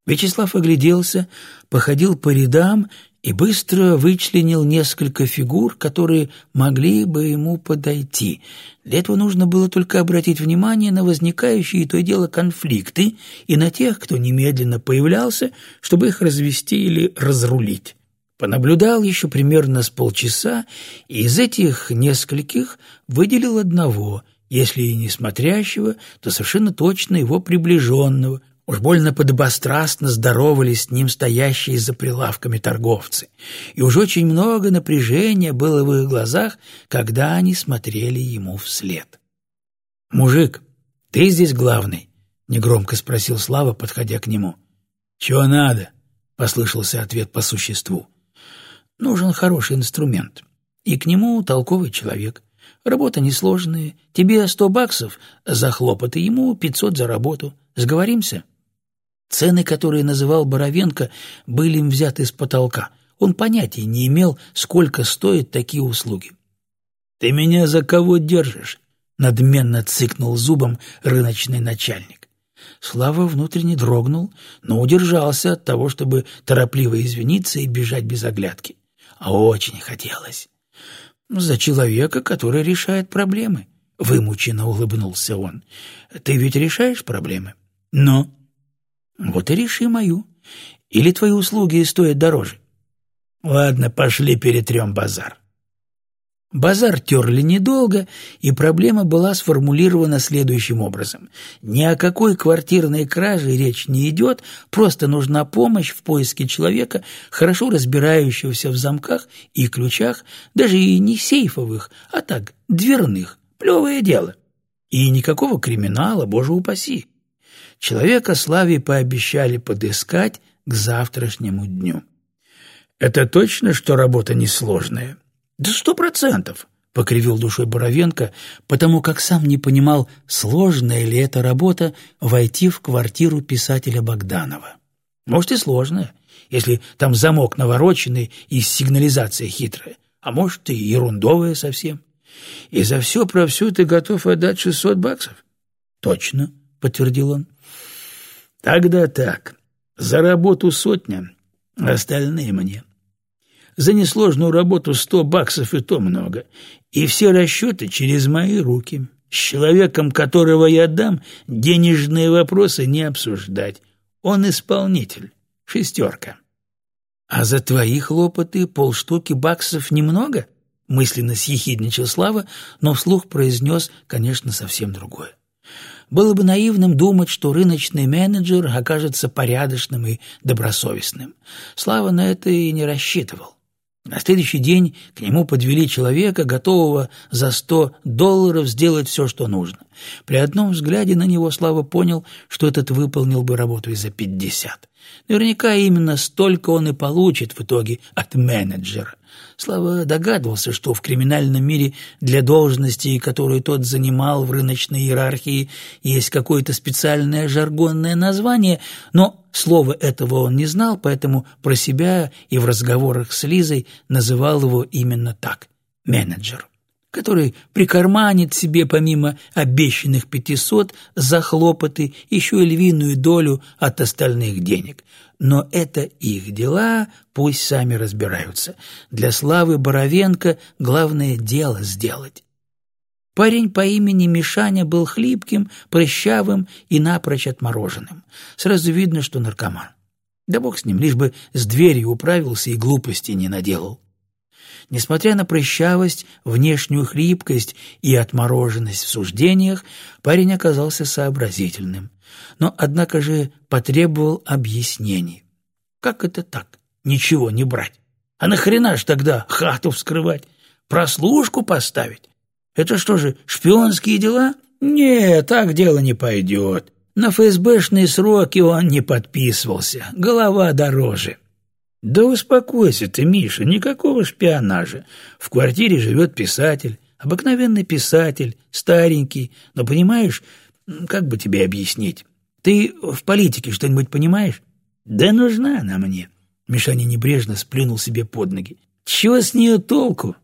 Вячеслав огляделся, походил по рядам и быстро вычленил несколько фигур, которые могли бы ему подойти. Для этого нужно было только обратить внимание на возникающие то и дело конфликты и на тех, кто немедленно появлялся, чтобы их развести или разрулить. Понаблюдал еще примерно с полчаса, и из этих нескольких выделил одного, если и не смотрящего, то совершенно точно его приближенного, Уж больно подобострастно здоровались с ним стоящие за прилавками торговцы, и уж очень много напряжения было в их глазах, когда они смотрели ему вслед. «Мужик, ты здесь главный?» — негромко спросил Слава, подходя к нему. «Чего надо?» — послышался ответ по существу. «Нужен хороший инструмент, и к нему толковый человек. Работа несложная, тебе сто баксов за хлопоты, ему пятьсот за работу. Сговоримся?» Цены, которые называл Боровенко, были им взяты с потолка. Он понятия не имел, сколько стоят такие услуги. «Ты меня за кого держишь?» — надменно цыкнул зубом рыночный начальник. Слава внутренне дрогнул, но удержался от того, чтобы торопливо извиниться и бежать без оглядки. А очень хотелось. «За человека, который решает проблемы», — вымученно улыбнулся он. «Ты ведь решаешь проблемы?» «Но...» Вот и реши мою. Или твои услуги стоят дороже? Ладно, пошли перетрем базар. Базар терли недолго, и проблема была сформулирована следующим образом. Ни о какой квартирной краже речь не идет, просто нужна помощь в поиске человека, хорошо разбирающегося в замках и ключах, даже и не сейфовых, а так, дверных. Плевое дело. И никакого криминала, боже упаси. Человека Славе пообещали подыскать к завтрашнему дню. «Это точно, что работа несложная?» «Да сто процентов», — покривил душой Боровенко, потому как сам не понимал, сложная ли эта работа войти в квартиру писателя Богданова. «Может, и сложная, если там замок навороченный и сигнализация хитрая, а может, и ерундовая совсем. И за все про все ты готов отдать шестьсот баксов?» «Точно», — подтвердил он. Тогда так. За работу сотня, остальные мне. За несложную работу сто баксов и то много. И все расчеты через мои руки. С человеком, которого я дам, денежные вопросы не обсуждать. Он исполнитель. Шестерка. А за твои хлопоты полштуки баксов немного? мысленно съехидничал Слава, но вслух произнес, конечно, совсем другое. Было бы наивным думать, что рыночный менеджер окажется порядочным и добросовестным. Слава на это и не рассчитывал. На следующий день к нему подвели человека, готового за сто долларов сделать все, что нужно. При одном взгляде на него Слава понял, что этот выполнил бы работу и за пятьдесят. Наверняка именно столько он и получит в итоге от менеджера. Слава догадывался, что в криминальном мире для должности, которую тот занимал в рыночной иерархии, есть какое-то специальное жаргонное название, но слова этого он не знал, поэтому про себя и в разговорах с Лизой называл его именно так – менеджер который прикарманит себе помимо обещанных пятисот за хлопоты еще и львиную долю от остальных денег. Но это их дела, пусть сами разбираются. Для Славы Боровенко главное дело сделать. Парень по имени Мишаня был хлипким, прыщавым и напрочь отмороженным. Сразу видно, что наркоман. Да бог с ним, лишь бы с дверью управился и глупости не наделал. Несмотря на прыщавость, внешнюю хлипкость и отмороженность в суждениях, парень оказался сообразительным. Но, однако же, потребовал объяснений. Как это так? Ничего не брать. А нахрена ж тогда хату вскрывать? Прослушку поставить? Это что же, шпионские дела? Не, так дело не пойдет. На ФСБшные сроки он не подписывался. Голова дороже. «Да успокойся ты, Миша, никакого шпионажа. В квартире живет писатель, обыкновенный писатель, старенький, но понимаешь, как бы тебе объяснить? Ты в политике что-нибудь понимаешь? Да нужна она мне». Мишаня небрежно сплюнул себе под ноги. «Чего с нее толку?»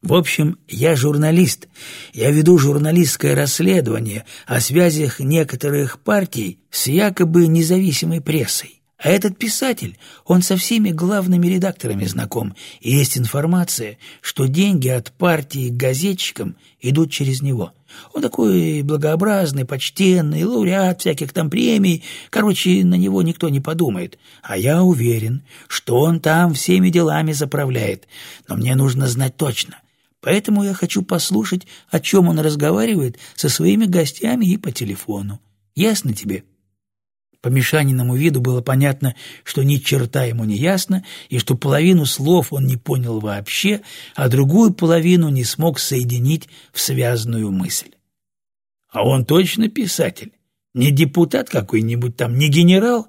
В общем, я журналист. Я веду журналистское расследование о связях некоторых партий с якобы независимой прессой. А этот писатель, он со всеми главными редакторами знаком, и есть информация, что деньги от партии к газетчикам идут через него. Он такой благообразный, почтенный, лауреат всяких там премий. Короче, на него никто не подумает. А я уверен, что он там всеми делами заправляет. Но мне нужно знать точно. Поэтому я хочу послушать, о чем он разговаривает со своими гостями и по телефону. Ясно тебе?» По Мишаниному виду было понятно, что ни черта ему не ясно, и что половину слов он не понял вообще, а другую половину не смог соединить в связанную мысль. А он точно писатель? Не депутат какой-нибудь там, не генерал?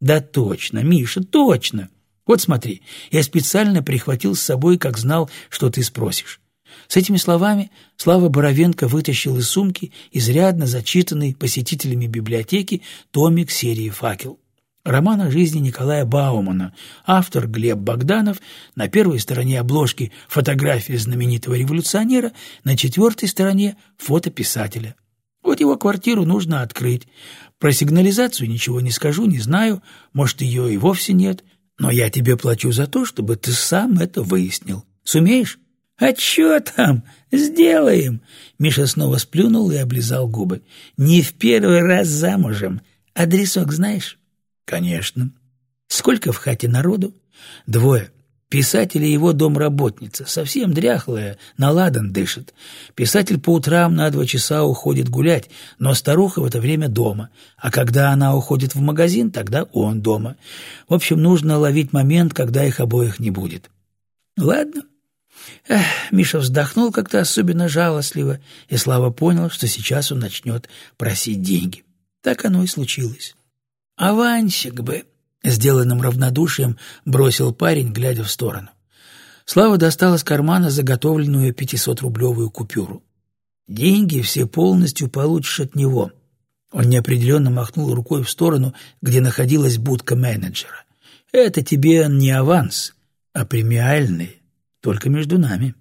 Да точно, Миша, точно. Вот смотри, я специально прихватил с собой, как знал, что ты спросишь. С этими словами Слава Боровенко вытащил из сумки изрядно зачитанный посетителями библиотеки томик серии «Факел». Роман о жизни Николая Баумана, автор Глеб Богданов, на первой стороне обложки фотография знаменитого революционера, на четвертой стороне фото писателя. Вот его квартиру нужно открыть. Про сигнализацию ничего не скажу, не знаю, может, ее и вовсе нет, но я тебе плачу за то, чтобы ты сам это выяснил. Сумеешь? «А чё там? Сделаем!» Миша снова сплюнул и облизал губы. «Не в первый раз замужем. Адресок знаешь?» «Конечно». «Сколько в хате народу?» «Двое. Писатель и его домработница, совсем дряхлая, на ладан дышит. Писатель по утрам на два часа уходит гулять, но старуха в это время дома, а когда она уходит в магазин, тогда он дома. В общем, нужно ловить момент, когда их обоих не будет. Ладно, Эх, Миша вздохнул как-то особенно жалостливо, и Слава понял, что сейчас он начнет просить деньги. Так оно и случилось. «Авансик бы!» — сделанным равнодушием бросил парень, глядя в сторону. Слава достал из кармана заготовленную пятисотрублевую купюру. «Деньги все полностью получишь от него». Он неопределенно махнул рукой в сторону, где находилась будка менеджера. «Это тебе не аванс, а премиальные». Только между нами.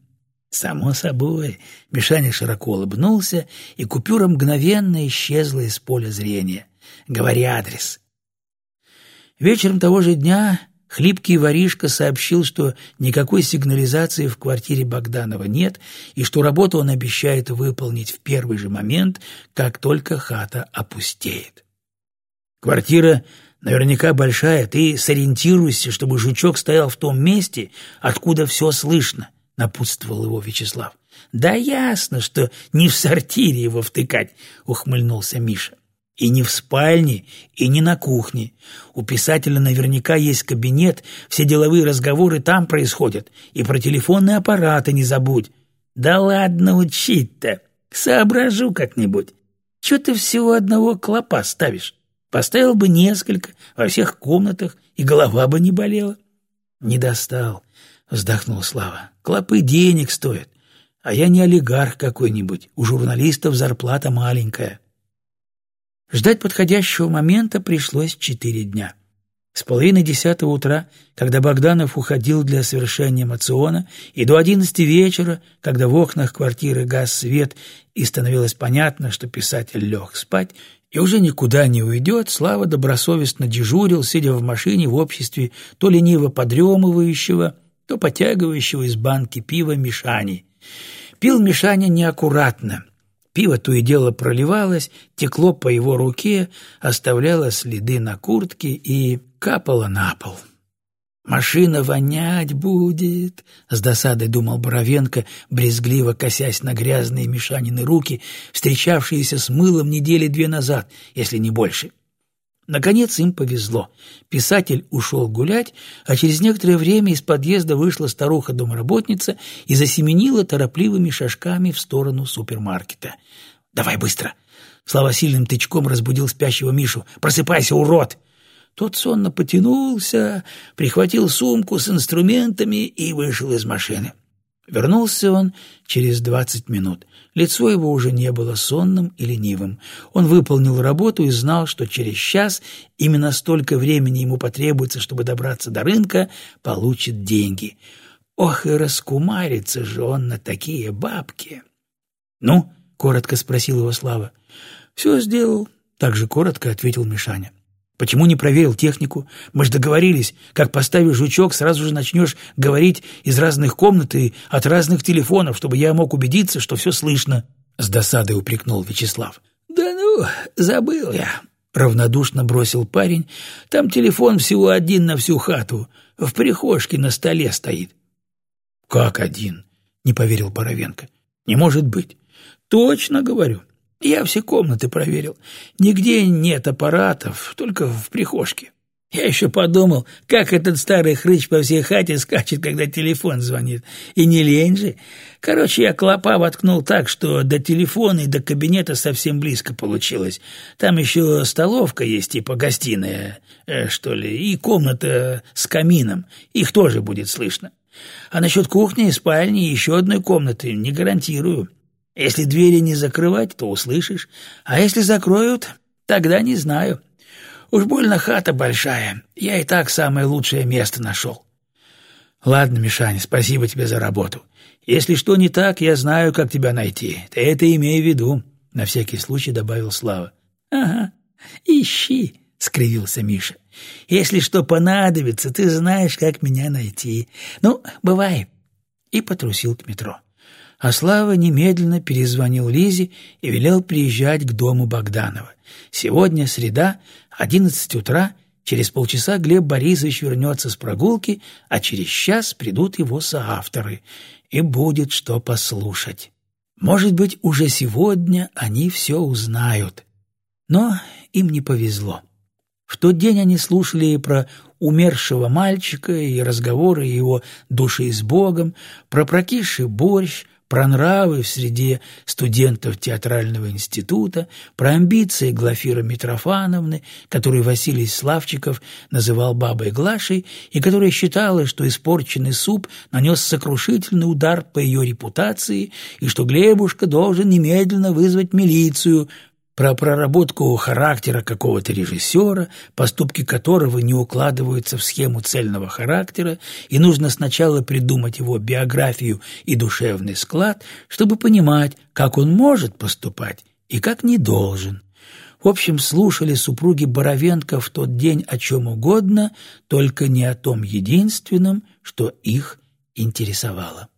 Само собой, Мишаня широко улыбнулся, и купюра мгновенно исчезла из поля зрения. Говори адрес. Вечером того же дня хлипкий воришка сообщил, что никакой сигнализации в квартире Богданова нет и что работу он обещает выполнить в первый же момент, как только хата опустеет. Квартира Наверняка большая, ты сориентируйся, чтобы жучок стоял в том месте, откуда все слышно. — напутствовал его Вячеслав. «Да ясно, что не в сортире его втыкать», — ухмыльнулся Миша. «И не в спальне, и не на кухне. У писателя наверняка есть кабинет, все деловые разговоры там происходят, и про телефонные аппараты не забудь». «Да ладно учить-то, соображу как-нибудь. Чего ты всего одного клопа ставишь? Поставил бы несколько во всех комнатах, и голова бы не болела». «Не достал», — вздохнул Слава. «Клопы денег стоят. А я не олигарх какой-нибудь, у журналистов зарплата маленькая. Ждать подходящего момента пришлось четыре дня. С половины десятого утра, когда Богданов уходил для совершения мациона, и до одиннадцати вечера, когда в окнах квартиры гас свет и становилось понятно, что писатель лег спать и уже никуда не уйдет, Слава добросовестно дежурил, сидя в машине в обществе то лениво подремывающего, то потягивающего из банки пива Мишани, Пил Мишаня неаккуратно. Пиво то и дело проливалось, текло по его руке, оставляло следы на куртке и капало на пол. «Машина вонять будет», — с досадой думал Боровенко, брезгливо косясь на грязные Мишанины руки, встречавшиеся с мылом недели две назад, если не больше. Наконец им повезло. Писатель ушел гулять, а через некоторое время из подъезда вышла старуха-домработница и засеменила торопливыми шажками в сторону супермаркета. «Давай быстро!» Слава сильным тычком разбудил спящего Мишу. «Просыпайся, урод!» Тот сонно потянулся, прихватил сумку с инструментами и вышел из машины. Вернулся он через двадцать минут. Лицо его уже не было сонным и ленивым. Он выполнил работу и знал, что через час, именно столько времени ему потребуется, чтобы добраться до рынка, получит деньги. Ох, и раскумарится же он на такие бабки! — Ну? — коротко спросил его Слава. — Все сделал, — так же коротко ответил Мишаня. Почему не проверил технику? Мы же договорились, как поставишь жучок, сразу же начнешь говорить из разных комнат и от разных телефонов, чтобы я мог убедиться, что все слышно. С досадой упрекнул Вячеслав. Да ну, забыл я. Равнодушно бросил парень. Там телефон всего один на всю хату. В прихожке на столе стоит. Как один? Не поверил Боровенко. Не может быть. Точно говорю. Я все комнаты проверил. Нигде нет аппаратов, только в прихожке. Я еще подумал, как этот старый хрыч по всей хате скачет, когда телефон звонит. И не лень же. Короче, я клопа воткнул так, что до телефона и до кабинета совсем близко получилось. Там еще столовка есть, типа гостиная, э, что ли, и комната с камином. Их тоже будет слышно. А насчет кухни спальни и еще одной комнаты не гарантирую. Если двери не закрывать, то услышишь, а если закроют, тогда не знаю. Уж больно хата большая, я и так самое лучшее место нашел. Ладно, Мишань, спасибо тебе за работу. Если что не так, я знаю, как тебя найти. Ты это имей в виду, — на всякий случай добавил Слава. — Ага, ищи, — скривился Миша. — Если что понадобится, ты знаешь, как меня найти. Ну, бывай. И потрусил к метро. А Слава немедленно перезвонил Лизе и велел приезжать к дому Богданова. Сегодня среда, одиннадцать утра, через полчаса Глеб Борисович вернется с прогулки, а через час придут его соавторы, и будет что послушать. Может быть, уже сегодня они все узнают. Но им не повезло. В тот день они слушали про умершего мальчика и разговоры его души с Богом, про прокисший борщ, про нравы в среде студентов театрального института, про амбиции Глафира Митрофановны, которую Василий Славчиков называл бабой Глашей, и которая считала, что испорченный суп нанес сокрушительный удар по ее репутации, и что Глебушка должен немедленно вызвать милицию, про проработку характера какого-то режиссера, поступки которого не укладываются в схему цельного характера, и нужно сначала придумать его биографию и душевный склад, чтобы понимать, как он может поступать и как не должен. В общем, слушали супруги Боровенко в тот день о чем угодно, только не о том единственном, что их интересовало.